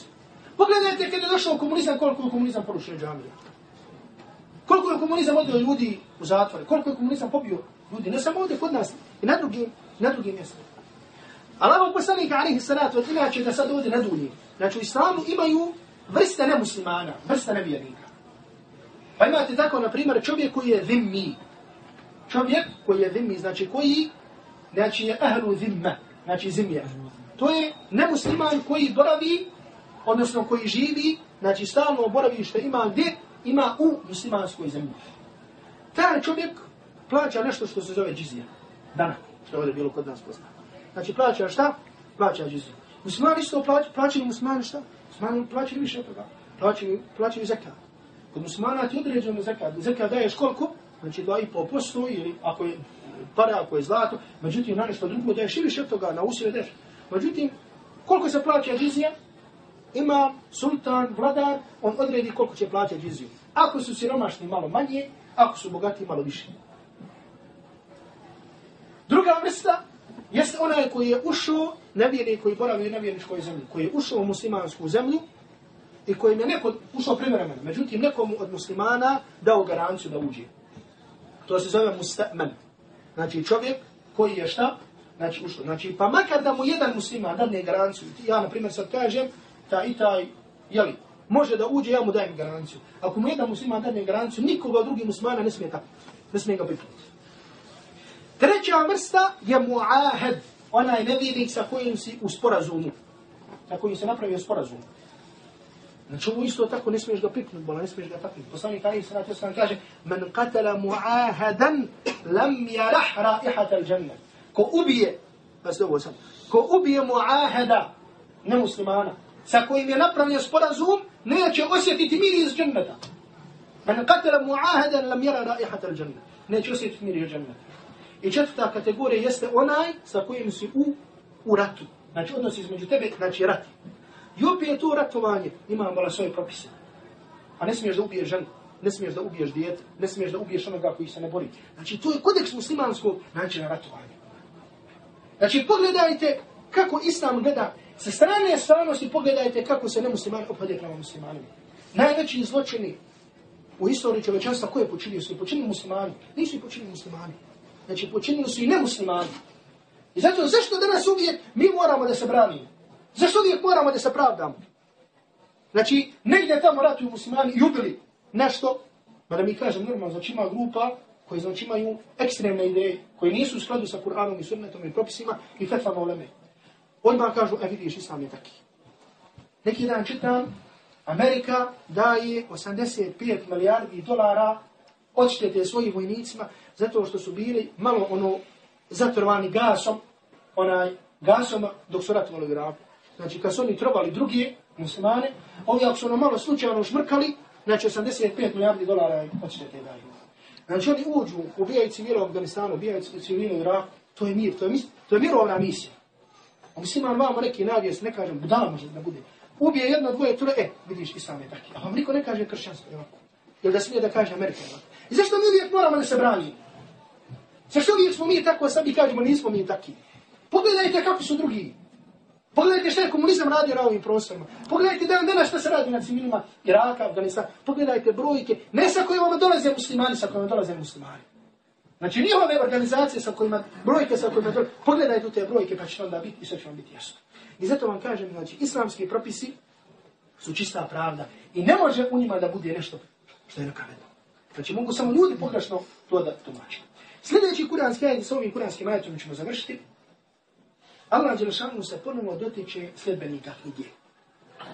Pogledajte kada je došao komunizam, koliko je komunizam porušio džamije. Koliko je komunizam odio ljudi u zatvore, koliko je komunizam pobio ljudi, ne samo ovdje kod nas, i na drugim, na drugim mjestima. Allah poslanika alihi salatu, od inače da sad ovdje ne dulji. Znači u islamu imaju vrste nemuslimana, vrste nevjernika. Pa imate tako, na primjer, čovjek koji je zimmi. Čovjek koji je zimmi, znači koji, znači je ahlu zimma, znači zimja. To je nemusliman koji boravi odnosno koji živi, znači stalno boravište ima gdje? Ima u muslimanskoj zemlji. Taj čovjek plaća nešto što se zove džizija. Dana, što je ovdje bilo kod nas poznato. Znači plaća šta? Plaća džiziju. Muslimani isto plaća, plaćaju muslimani šta? Muslimani plaćaju više toga. Plaćaju, plaćaju zekat. Kod muslimana ti određeno zekat. Zekat daješ koliko? Znači 2,5% ili ako je para, ako je zlato. Međutim, na nešto drugo daješ ili še toga, na usije daješ. Međutim, koliko se plaća džizija? ima sultan, vladar, on odredi koliko će plaćati džiziju. Ako su siromašni malo manje, ako su bogati malo više. Druga vrsta jeste onaj koji je ušao, nevjerni koji boravi u nevjerničkoj zemlji, koji je ušao u muslimansku zemlju i kojim je neko ušao privremeno. Međutim, nekomu od muslimana dao garanciju da uđe. To se zove mustamen. Znači čovjek koji je šta? Znači ušao. Znači, pa makar da mu jedan musliman dadne garanciju, ja na primjer sad kažem, ta i taj, jeli, može da uđe, ja mu dajem garanciju. Ako mu jedan musliman dadne garanciju, nikoga drugi muslimana ne smije tako, ne smije ga pipnuti. Treća vrsta je muahad, onaj nevjernik sa kojim si u sporazumu, sa kojim se napravio sporazum. Znači ovo isto tako ne smiješ ga piknuti, bola ne smiješ ga taknuti. Poslani Karim se na to sam kaže, men qatala muahadan lam jarah raihata al-jannah. ko ubije, pa se ovo sam, ko ubije muaheda, nemuslimana, sa kojim je napravljen sporazum, neće osjetiti mir iz dženneta. Man qatala muahadan lam yara raihata al-janna. Neće osjetiti mir iz dženneta. I četvrta kategorija jeste onaj sa kojim si u, u ratu. Znači odnos između tebe, znači rat. I opet to ratovanje ima mala svoje propise. A ne smiješ da ubiješ ženu, ne smiješ da ubiješ dijete, ne smiješ da ubiješ onoga koji se ne bori. Znači to je kodeks muslimanskog načina ratovanja. Znači pogledajte kako islam gleda sa strane stvarnosti pogledajte kako se nemuslimani opade prema muslimanima. Najveći zločini u istoriji čovečanstva koje počinio su i počinili muslimani. Nisu i počinili muslimani. Znači počinili su i nemuslimani. I zato zašto danas uvijek mi moramo da se branimo? Zašto uvijek moramo da se pravdamo? Znači, negdje tamo ratuju muslimani i ubili nešto, pa da mi kažem normalno, znači ima grupa koji znači imaju ekstremne ideje, koji nisu u skladu sa Kur'anom i sunnetom i propisima i fetvama uleme. Odmah kažu, e vidiš, islam je taki. Neki dan čitam, Amerika daje 85 milijardi dolara odštete svojim vojnicima zato što su bili malo ono zatrovani gasom, onaj gasom dok su ratovali u Iraku. Znači kad su oni trovali drugi muslimane, ovi ako su ono malo slučajno šmrkali, znači 85 milijardi dolara odštete daju. Znači oni uđu, ubijaju civila u Afganistanu, ubijaju civila u Iraku, to je mir, to je, mis, to je mirovna misija. A musliman vamo neki nadjes, ne kažem, budala može da bude. Ubije jedno, dvoje, troje, e, vidiš, islam je taki. A vam niko ne kaže kršćansko, ovako. Ili da smije da kaže Amerika, ovako. I zašto mi uvijek moramo da se branimo? Zašto uvijek smo mi tako, a sad mi kažemo, nismo mi taki. Pogledajte kako su drugi. Pogledajte šta je komunizam radio na ovim prostorima. Pogledajte dan dana šta se radi na civilima Iraka, Afganistana. Pogledajte brojke, ne sa kojima dolaze muslimani, sa kojima dolaze muslimani. Znači njihove organizacije sa kojima, brojke sa kojima dolaze, pogledajte te brojke pa će onda biti i sve će vam biti jasno. I zato vam kažem, znači, islamski propisi su čista pravda. I ne može u njima da bude nešto što je nakavedno. Znači mogu samo ljudi pogrešno to da tumačiti. Sljedeći kuranski ajed sa ovim kuranskim ajetom ćemo završiti. Allah Đelešanu se ponovno dotiče sljedbenika knjige.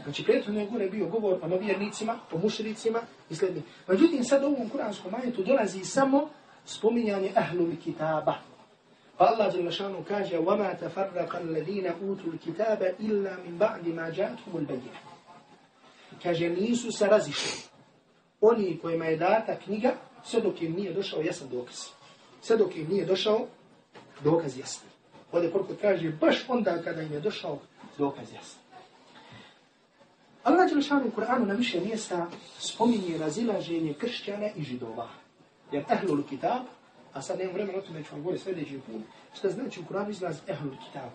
Znači, prethodno je gore bio govor o novjernicima, o mušricima i sljedbenika. Međutim, sad u ovom kuranskom ajetu dolazi samo spominjanje ahlul kitaba. Pa Allah Đelešanu kaže وَمَا تَفَرَّقَ الَّذِينَ أُوتُوا الْكِتَابَ إِلَّا مِنْ بَعْدِ مَا جَاتْهُمُ الْبَيِّنَ Kaže, nisu se razišli. Oni kojima je data knjiga, sve dok im nije došao jasan dokaz. Sve dok im nije došao dokaz jasni. Ovdje koliko kaže, baš onda kada im je došao dokaz jasni. Allah Đelešanu u Kur'anu na više mjesta spominje razilaženje kršćana i židova. Jer ehlul kitab, a sad nemam vremena o tome ću vam govoriti sljedeći put, što znači u Kur'anu izlaz ehlul kitab.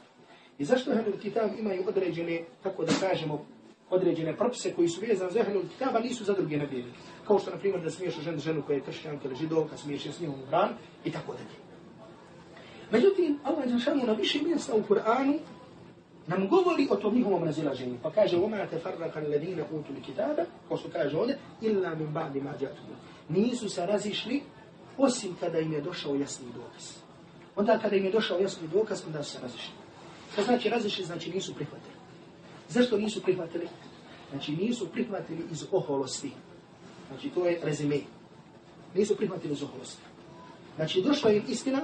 I zašto ehlul kitab imaju određene, tako da kažemo, određene propise koji su vezani za ahlul kitaba, nisu za druge nevjernike. Kao što, na primjer, da smiješ ženu, ženu koja je kršćanka ili židovka, smiješ je s njom u bran i tako dalje. Međutim, Allah Đelšanu na više mjesta u Kur'anu nam govori o tom njihovom razilaženju. Pa kaže, وَمَا تَفَرَّقَ الَّذِينَ أُوتُوا الْكِتَابَ Ko što kaže ovdje, إِلَّا مِنْ بَعْدِ مَا جَاتُوا Nisu se razišli osim kada im je došao jasni dokaz. Onda kada im je došao jasni dokaz, onda su se razišli. Što znači razišli, znači nisu prihvatili. Zašto nisu prihvatili? Znači nisu prihvatili iz oholosti. Znači to je rezime. Nisu prihvatili iz oholosti. Znači došla im istina,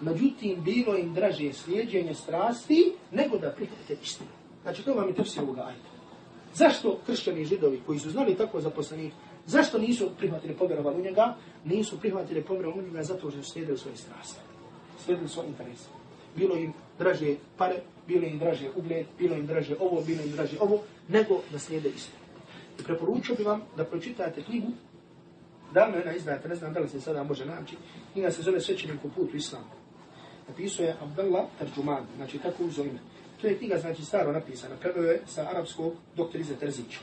međutim bilo im draže slijedjenje strasti nego da prihvate istinu. Znači to vam je tepsi ovoga ajta. Zašto kršćani židovi koji su znali tako zaposlenih, zašto nisu prihvatili povjerovali u njega? Nisu prihvatili povjerovali u njega zato što su slijedili svoje strasti. Slijedili svoje interese. Bilo im draže pare, bilo im draže ugled, bilo im draže ovo, bilo im draže ovo, nego da slijede istinu. I preporučio bi vam da pročitate knjigu, davno je ona izdata, ne znam da li se sada može naći, knjiga se zove Svećenik u putu islamu napisao je Abdallah Tarjuman, znači tako uzo ime. To je knjiga, znači staro napisana, preveo je sa arapskog doktor Ize Terzić.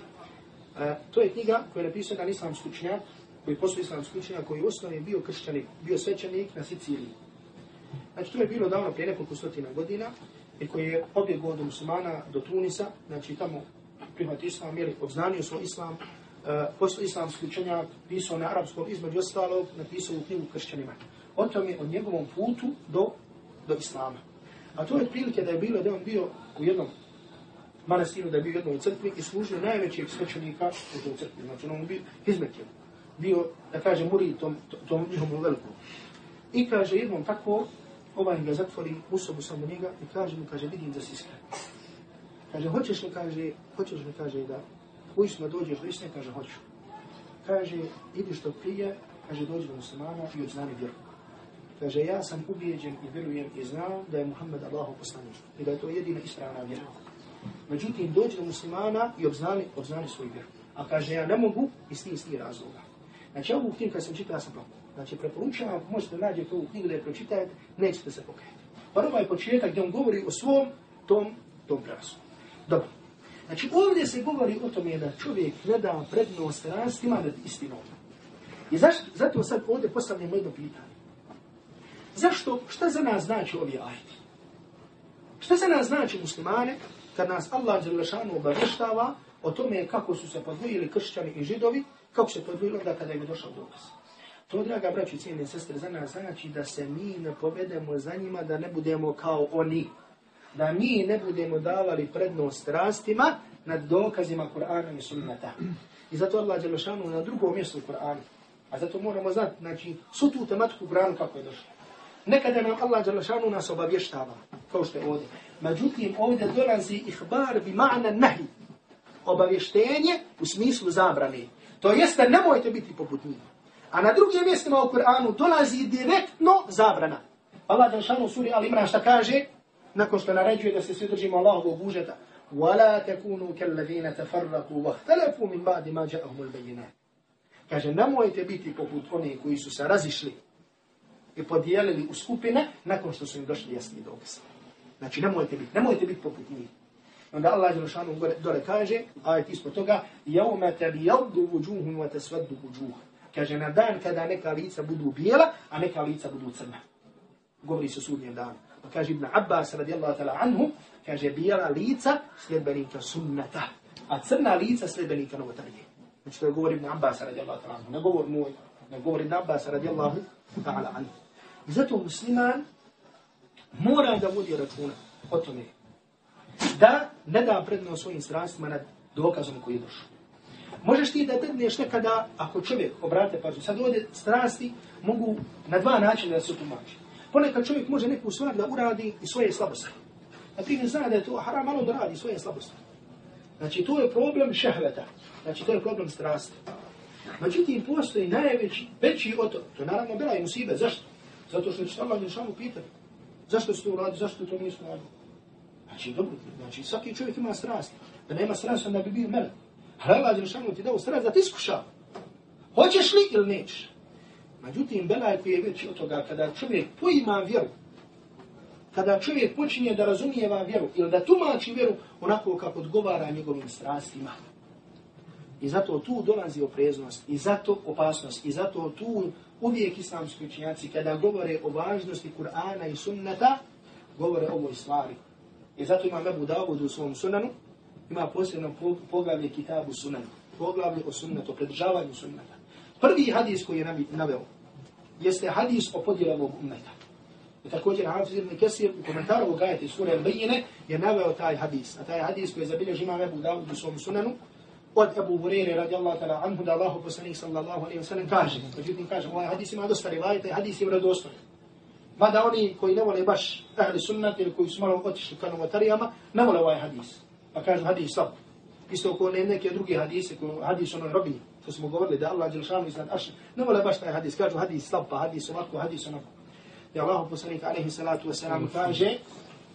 E, to je knjiga koja je napisao jedan islamski učenjak, koji postoji islamski učenjak, koji u osnovi bio kršćanik, bio svećanik na Siciliji. Znači to je bilo davno prije nekoliko stotina godina i koji je pobjegao od muslimana do Tunisa, znači tamo prihvati islam, jer obznanio svoj islam, e, postoji islamski učenjak, pisao na arapskom, između ostalog, napisao u knjigu kršćanima. O tome, o njegovom putu do do islama. A to je prilike da je bilo da on bio u jednom manastiru, da je bio u jednoj crkvi i služio najvećeg svećenika u toj crkvi. Znači on bio izmetio. Bio, da kaže, muri tom, tom njihovom velikom. I kaže jednom tako, ovaj ga zatvori u sobu samo njega i kaže mu, kaže, vidim da si iskren. Kaže, hoćeš li, kaže, hoćeš li, kaže, da uistno dođeš do istine, kaže, hoću. Kaže, idi što prije, kaže, dođi do muslimana i odznani vjeru. Kaže, ja sam ubijeđen i vjerujem i znam da je Muhammed Allahu poslanik i da je to jedina ispravna vjera. Međutim, dođi do muslimana i obznani, obznani svoj vjeru. A kaže, ja ne mogu iz tih istih razloga. Znači, ovu knjigu kad sam čitao, ja sam plakao. Znači, preporučavam, možete nađeti ovu knjigu da je pročitajete, nećete se pokajati. Pa ovaj početak gdje on govori o svom tom, tom prasu. Dobro. Znači, ovdje se govori o tome da čovjek ne da prednost rastima nad istinom. I zašto, zato sad ovdje postavljamo jedno pitanje. Zašto, šta za nas znači ovi ajeti? Šta za nas znači muslimane, kad nas Allah Đelešanu obavještava o tome kako su se podvojili kršćani i židovi, kako se podvojili onda kada je došao dokaz. To, draga braći i cijene sestre, za nas znači da se mi ne povedemo za njima, da ne budemo kao oni. Da mi ne budemo davali prednost rastima nad dokazima Kur'ana i sunnata. I zato Allah Đelešanu na drugom mjestu Kur'ana. A zato moramo znati, znači, su tu tematiku Kur'anu kako je došlo. Nekada nam Allah Đelešanu nas obavještava, kao što je ovdje. Međutim, ovdje dolazi ihbar bi ma'na nahi. Obavještenje u smislu zabrane. To jeste, nemojte biti poput njih. A na drugim mjestima u Kur'anu dolazi direktno zabrana. Allah Đelešanu u suri Al-Imran šta kaže? Nakon što naređuje da se svi držimo Allahovog užeta. وَلَا تَكُونُوا كَالَّذِينَ تَفَرَّقُوا وَاخْتَلَفُوا مِنْ بَعْدِ مَا جَأَهُمُ الْبَيِّنَاتِ Kaže, nemojte biti poput oni koji su se razišli i podijelili u skupine nakon što su im došli jasni dokaz. Znači, nemojte biti, nemojte biti poput njih. Onda Allah je lošanu dole kaže, a je ispod toga, jaume tebi jaddu vujuhun wa tesveddu vujuh. Kaže, na dan kada neka lica budu bijela, a neka lica budu crna. Govori se sudnjem danu. Pa kaže Ibn Abbas radijallahu ta'la anhu, kaže, bijela lica sljedbenika sunnata, a crna lica sljedbenika novotarije. Znači, to je govor Ibn Abbas radijallahu ta'la anhu, ne govor moj, ne govor Ibn Abbas radijallahu ta'la anhu. I zato musliman mora da vodi računa o tome da ne da prednost svojim strastima nad dokazom koji je došao. Možeš ti da dedneš nekada, ako čovjek obrate pažnju, sad ovdje strasti mogu na dva načina da se tumači. Ponekad čovjek može neku stvar da uradi i svoje slabosti. A ti ne zna da je to haram malo da radi svoje slabosti. Znači, to je problem šehveta. Znači, to je problem strasti. Međutim, postoji najveći, veći od to. To je naravno bila i musibe. Zašto? Zato što će Allah Đelšanu pitati. Zašto se to uradi, zašto to nisu radi? Znači, dobro, znači, svaki čovjek ima strast. Da nema strast, onda bi bio melek. Ali Allah Đelšanu ti dao strast da ti iskuša. Hoćeš li ili nećeš? Međutim, belaj koji je veći od toga, kada čovjek poima vjeru, kada čovjek počinje da razumijeva vjeru ili da tumači vjeru onako kako odgovara njegovim strastima. I zato tu dolazi opreznost, i zato opasnost, i zato tu uvijek islamski učinjaci kada govore o važnosti Kur'ana i sunnata, govore o ovoj stvari. I zato ima Ebu Dawud u svom sunanu, ima posebno poglavlje kitabu sunanu, poglavlje o sunnatu, o predržavanju sunnata. Prvi hadis koji je naveo, jeste hadis o podjelom ummeta. I također Hafiz ibn Kesir u komentaru ovog ajati sura Al-Bajine je naveo taj hadis. A taj hadis koji je zabilježi Imam Ebu Dawud u svom sunanu, od Abu Hurere radijallahu ta'ala anhu da Allahu poslanik sallallahu alaihi wa sallam kaže. Međutim kaže, ovaj hadis ima dosta rivajta i hadis je vredostojan. Mada oni koji ne vole baš ahli sunnat ili koji su malo otišli ka novotarijama, ne vole ovaj hadis. Pa kažu hadis slab. Isto ko ne neke druge hadise, ko hadis ono robi, to smo govorili da Allah Đelšanu iznad arša, ne vole baš taj hadis, kažu hadis slab, pa hadis ovako, hadis onako. I Allahu poslanik alaihi salatu wasalam kaže,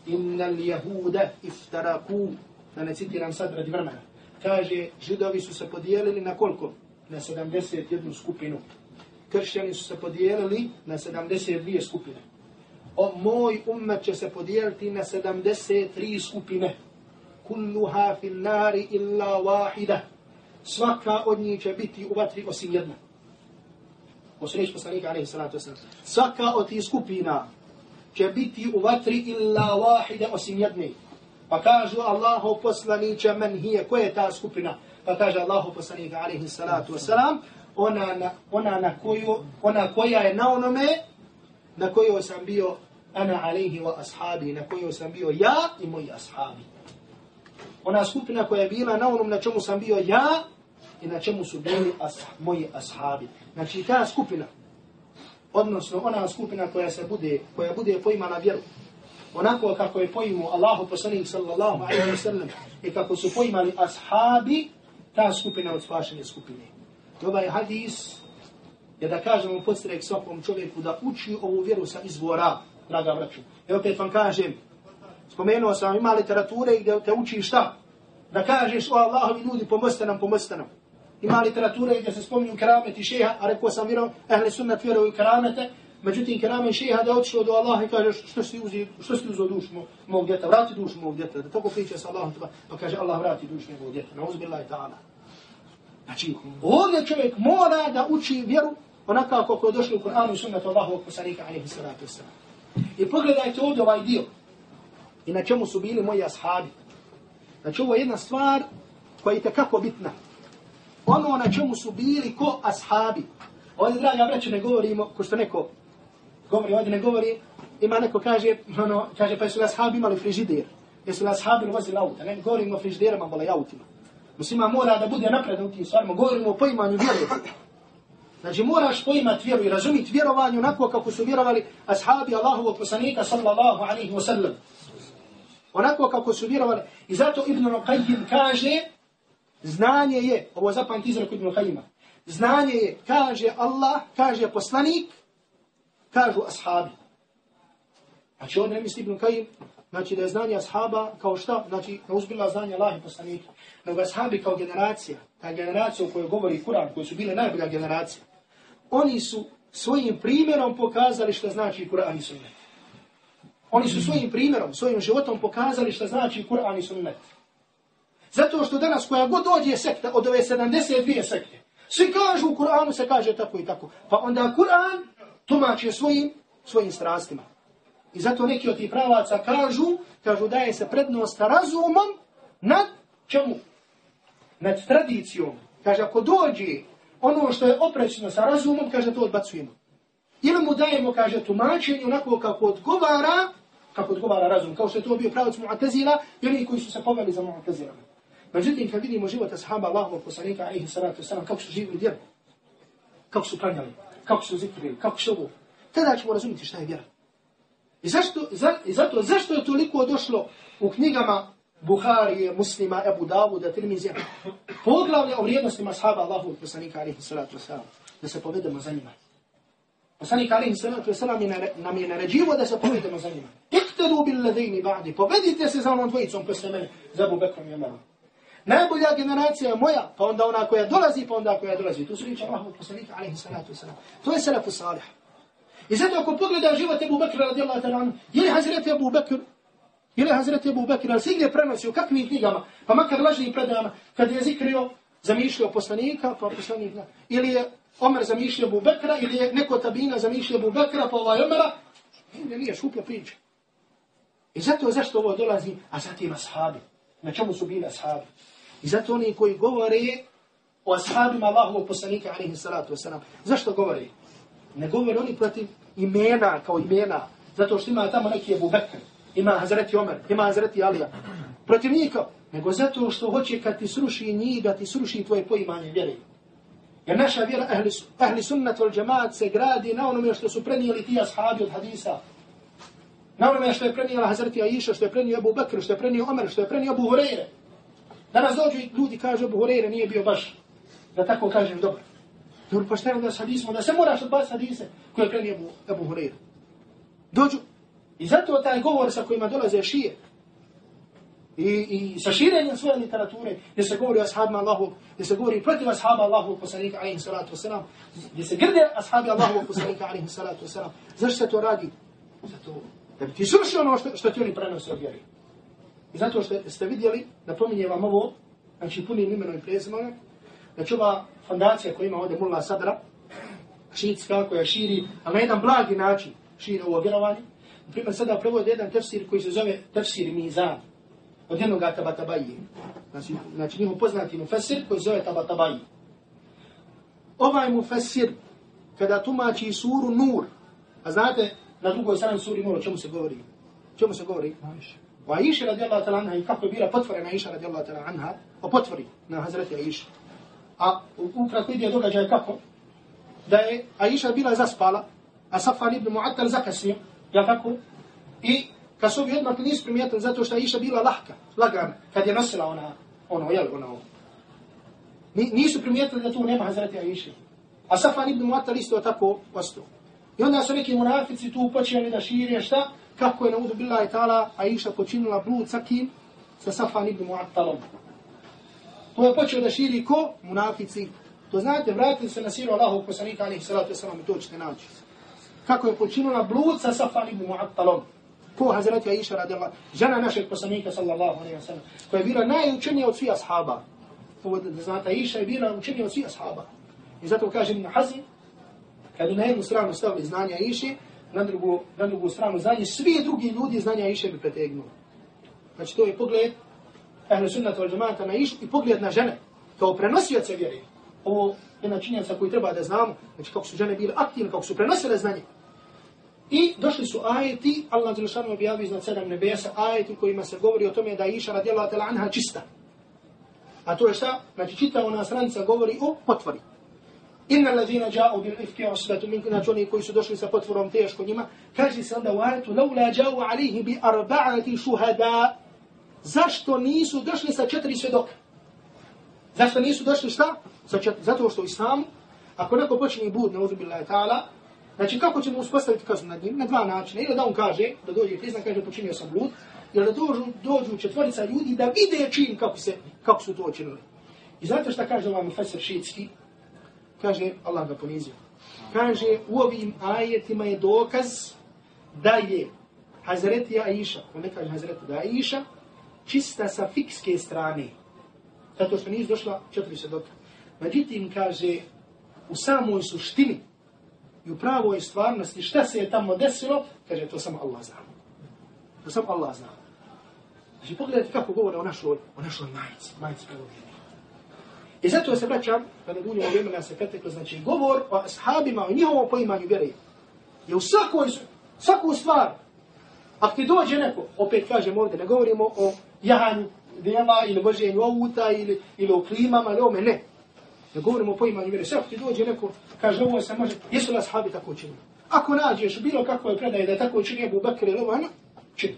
inna li jahuda iftaraku, da ne citiram sad radi vremena, kaže, židovi su se podijelili na koliko? Na 71 skupinu. Kršćani su se podijelili na 72 skupine. O moj ummet će se podijeliti na 73 skupine. Kulluha fil nari illa wahida. Svaka od njih će biti u vatri osim jedna. Osreć poslanika alaihi salatu wasalam. Svaka od tih skupina će biti u vatri illa wahida osim jedne. Pa kažu Allahu poslaniće men hije, ko je ta skupina? Pa kaže Allahu poslanika alaihi salatu wasalam, ona, na, ona, na koju, ona koja je na onome na kojoj sam bio ana alaihi wa ashabi, na kojoj sam bio ja i moji ashabi. Ona skupina koja je bila na onom na čemu sam bio ja i na čemu su bili as, moji ashabi. Znači ta skupina odnosno ona skupina koja se bude, koja bude poimala vjeru, onako kako je poimu Allahu poslanik sallallahu alaihi wa sallam i kako su pojmali ashabi, ta skupina od spašene skupine. I ovaj hadis je da kažemo podstrek svakom čovjeku da uči ovu vjeru sa izvora, draga braću. I opet vam kažem, spomenuo sam, ima literature gdje te uči šta? Da kažeš, o Allahovi ljudi, pomozite nam, pomozite nam. Ima literature gdje se spominju kerameti šeha, a rekao sam vjerom, ehli sunnat vjeruju keramete, međutim kerame šeha da je do Allaha i kaže, što si uzi, što si uzio dušu mog djeta, vrati dušu mog djeta, da tako priča sa Allahom, pa kaže, Allah vrati dušu mog djeta, na uzbillahi ta'ala. Znači, ovdje čovjek mora da uči vjeru onako kako je došlo u Kur'anu i sunnetu Allahovog poslanika, alaihi salatu wasalam. I pogledajte ovdje ovaj dio. I na čemu su bili moji ashabi. Znači, ovo je jedna stvar koja je tekako bitna. Ono na čemu su bili ko ashabi. Ovdje, draga braće, ne govorimo, ko što neko govori, ovdje ne govori, ima neko kaže, ono, kaže, pa jesu li ashabi imali frižider? Jesu li ashabi vozili auta? Ne govorimo o frižiderama, bola autima. Muslima mora da bude napredan u tim stvarima. Govorimo o poimanju vjeru. Znači moraš poimat vjeru i razumit vjerovanje onako kako su vjerovali ashabi Allahovog poslanika sallallahu alaihi wa sallam. Onako kako su vjerovali. I zato Ibn Qayyim kaže, znanje je, ovo zapamti izrak Ibn Qayyima, znanje je, kaže Allah, kaže poslanik, kažu ashabi. Znači on ne misli Ibn Kajim, znači da je znanje ashaba kao šta, znači ne uzbila znanje Allah i poslanika. Nego ashabi kao generacija, ta generacija u kojoj govori Kur'an, koji su bile najbolja generacija, oni su svojim primjerom pokazali što znači Kur'an i sunnet. Oni su svojim primjerom, svojim životom pokazali što znači Kur'an i sunnet. Zato što danas koja god dođe sekta od ove 72 sekte, svi kažu u Kur'anu se kaže tako i tako. Pa onda Kur'an tumače svojim, svojim strastima. I zato neki od tih pravaca kažu, kažu daje se prednost razumom nad čemu? Nad tradicijom. Kaže, ako dođe ono što je oprečno sa razumom, kaže, to odbacujemo. Ili mu dajemo, kaže, tumačenje onako kako odgovara, kako odgovara razum, kao što je to bio pravac Mu'tazila, i oni koji su se poveli za Mu'tazila. Međutim, kad vidimo života ashaba Allahovog poslanika, alaihi salatu wasalam, kako su živili vjeru, kako su planjali, kako su zikri, kako su ovo, tada ćemo razumjeti šta je vjera. I, zašto, za, i zato, zašto je toliko došlo u knjigama Buharije, Muslima, Ebu Davuda, Tirmizija, poglavlje o vrijednostima sahaba Allahu poslanika alihi salatu wasalam, da se povedemo za njima. Poslanik alihi salatu wasalam nam je naređivo da se povedemo za njima. Iktedu bil ladejni ba'di, povedite se za onom dvojicom posle mene, za Abu Bekrom i Omerom. Najbolja generacija je moja, pa onda ona koja dolazi, pa onda koja dolazi. Tu su riječi Allahu poslanika alaihi salatu wasalam. To je salafu salih. I zato ako pogleda život Ebu Bekra radijallahu ta'ala, je li Hazreti Ebu Bekr Ili je Hazreti Abu Bekr, ali se gdje prenosi u kakvim knjigama, pa makar lažnim predama, kad je zikrio, zamišljao poslanika, pa poslanika. ili je Omer zamišljao Abu Bekra, ili je neko tabina zamišljao Abu Bekra, pa ovaj Omera, ne nije šuplja priča. I zato zašto ovo dolazi, a zatim ashabi. Na čemu su bili ashabi? I zato oni koji govore o ashabima Allahovog poslanika, alaihi salatu wasalam, zašto govore? Ne govore oni protiv imena, kao imena, zato što ima tamo neki Abu Bekr, ima Hazreti Omer, ima Hazreti Alija. Protiv njih nego zato što hoće kad ti sruši njih, da ti sruši tvoje poimanje vjere. Jer naša vjera, ahli, ahli sunnat wal džamaat, se gradi na onome što su prenijeli ti ashabi od hadisa. Na onome što je prenijela Hazreti Aisha, što je prenio Abu Bakr, što je prenio Omer, što je prenio Abu Hureyre. Danas dođu i ljudi kažu Abu Hureyre nije bio baš, da tako kažem, dobro. Dobro, pa šta je onda s hadisom, da se moraš odbaciti hadise koje kreni Abu, Abu Hureyre. Dođu, I zato taj govor sa kojima dolaze šije, i, i sa širenjem svoje literature, gdje se govori o ashabima Allahu, gdje se govori protiv ashaba Allahu poslanika, alaihi salatu wasalam, gdje se grde ashabi Allahu poslanika, alaihi salatu wasalam, zašto se to radi? Zato da bi ti srušio ono što, što ti oni prenose od vjeri. I zato što ste vidjeli, da pominje vam ovo, znači punim imenom i prezimom, znači ova fondacija koja ima ovdje Mulla Sadra, šiitska koja širi, ali na jedan blagi način širi ovo vjerovanje, Primjer, sada prevode jedan tefsir koji se zove tefsir Mizan. Od jednog Tabatabaji. Znači, znači njihov poznati mufesir koji se zove Tabatabaji. Ovaj mufesir, kada tumači suru Nur, a znate, na drugoj strani suri Nur, o čemu se govori? O čemu se govori? وعيشه رضي الله تعالى عنها كيف بيرا بطفر ما عيشه رضي الله تعالى عنها وبطفري من حضرت عيش ا آه، وكراتي دي دوجا جاي كاكو دا إيه، عيشه بيلا زاسبالا اسفان ابن معتل زكسي يا كاكو اي كسو بيد مكنيس بريميتن زاتو شتا عيشه بيلا لحكا لاغان كاد ينسلا أنا أنا ويال أنا ني نيسو بريميتن زاتو نيم حضرت عيشه اسفان ابن معتل إستو تاكو واستو يونا سوني كي منافقي تو بوتشي ني دا شيريا شتا Kako je na udu bila i tala Aisha počinila blud sa kim? Sa Safan ibn Mu'attalom. To je počeo da širi ko? Munafici. To znate, vratili se na siru Allahu poslanika alihi salatu wasalam i to ćete naći. Kako je počinila blud sa Safan ibn Mu'attalom. Ko Hazreti Aisha radijallahu, žena našeg poslanika sallallahu alaihi wasallam, koja je bila najučenija od svih ashaba. Ovo da znate, Aisha je bila učenija od svih ashaba. I zato kažem na Hazin, kad na jednu stranu stavili znanja Aisha, na drugu, na drugu stranu znanje, svi drugi ljudi znanja Iše bi pretegnuli. Znači to je pogled Ahlu sunnata wal džemata na iš i pogled na žene, kao prenosioce vjere. Ovo je jedna činjenica koju treba da znamo, znači kako su žene bile aktivne, kako su prenosile znanje. I došli su ajeti, Allah Zalšanu objavio iznad sedam nebesa, ajeti kojima se govori o tome da Iša radijela tela anha čista. A to je šta? Znači čita ona stranica govori o potvori. Inna allazina ja'u bil ifki usbatu minkum znači oni koji su došli sa potvorom teško njima, kaže se onda u ajetu laula ja'u alayhi bi arba'ati shuhada. Zašto nisu došli sa četiri svedoka? Zašto nisu došli šta? Zato što islam, ako neko počne bud na uzubillahi ta'ala, znači kako ćemo uspostaviti kaznu nad njim? Na dva načina. Ili da on kaže, da dođe prizna, kaže počinio sam blud, ili da dođu, dođu četvorica ljudi da vide čin kako, se, kako su to učinili. I znate šta kaže ovaj mufesir šitski? Kaže Allah ga ponizio. Kaže u ovim ajetima je dokaz da je Hazreti Aisha, on ne kaže Hazreti da Aisha, čista sa fikske strane. Zato što nije došla četiri svjedoka. Međutim, kaže, u samoj suštini i u pravoj stvarnosti šta se je tamo desilo, kaže, to samo Allah zna. To samo Allah zna. Znači, pogledajte kako govore o našoj, o našoj majici, majici pravovine. I zato se vraćam, kada duljimo vremena se preteklo, znači govor o ashabima, o njihovom poimanju vjere. Je u svakoj, svaku stvar, ako ti dođe neko, opet kažem ovdje, ne govorimo o jahanju djela ili voženju ovuta ili, ili o klimama ili ome, ne. Ne govorimo o poimanju vjere. Sve ako ti dođe neko, kaže ovo se može, jesu li ashabi tako činili? Ako nađeš bilo kako je predaje da je tako čini Abu Bakr ili ovo, ono, čini.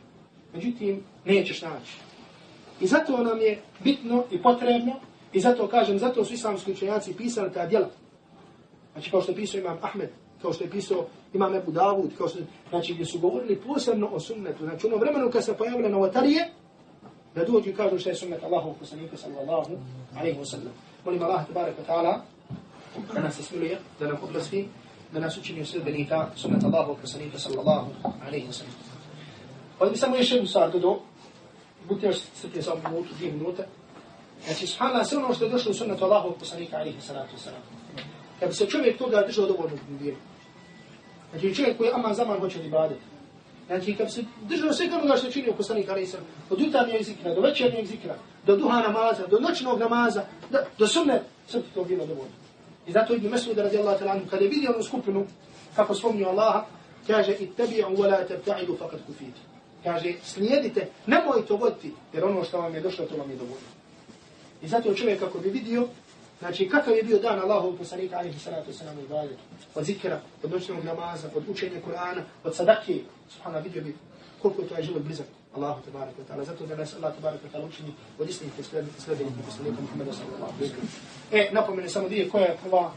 Međutim, nećeš naći. I zato nam je bitno i potrebno I zato kažem, zato su islamski učenjaci pisali ta djela. Znači kao što je pisao imam Ahmed, kao što je pisao imam Ebu Davud, kao što, znači gdje su govorili posebno o sunnetu. Znači ono vremenu kad se pojavile novotarije, da dođu i kažu što je sunnet Allahu poslanika sallallahu alaihi wa sallam. Molim Allah, tabaraka ta'ala, da nas ismiluje, da nam oprosti, da nas učini u sredbenika sunnet Allahu poslanika sallallahu alaihi wa sallam. Ovdje bi samo još jednu stvar dodao, budite još srpnije samo minutu, dvije minute, Znači, subhanallah, sve ono što je došlo u sunnetu Allahovog poslanika, alihi salatu wasalam. Kad bi se čovjek toga držao dovoljno u vjeru. Znači, čovjek koji aman zaman hoće da ibadet. Znači, kad bi se držao sve onoga što je činio poslanika, alihi salatu od jutarnjeg zikra, do večernjeg zikra, do duha namaza, do noćnog namaza, do, do sunnet, sve ti to bilo dovoljno. I zato Ibn Mesud radijallahu ta'ala anhu, kada je vidio onu skupinu, kako spomnio Allaha, kaže, ittabi'u wa la tabta'idu faqad kufiti. Kaže, slijedite, nemojte voditi, jer ono što vam je došlo, to vam je dovoljno. I zato čovjek kako bi vidio, znači kakav je bio dan Allahu poslanika alihi salatu wasalam i badet, od zikra, od noćnog namaza, od učenja Kur'ana, od sadake, subhana vidio bi koliko je to je život blizak Allahu tabaraka wa ta'ala. Zato da nas Allah tabaraka wa ta'ala učini od istih sledbenih poslanika Muhammeda sallallahu alaihi wa sallam. E, napomene samo dvije koja je prva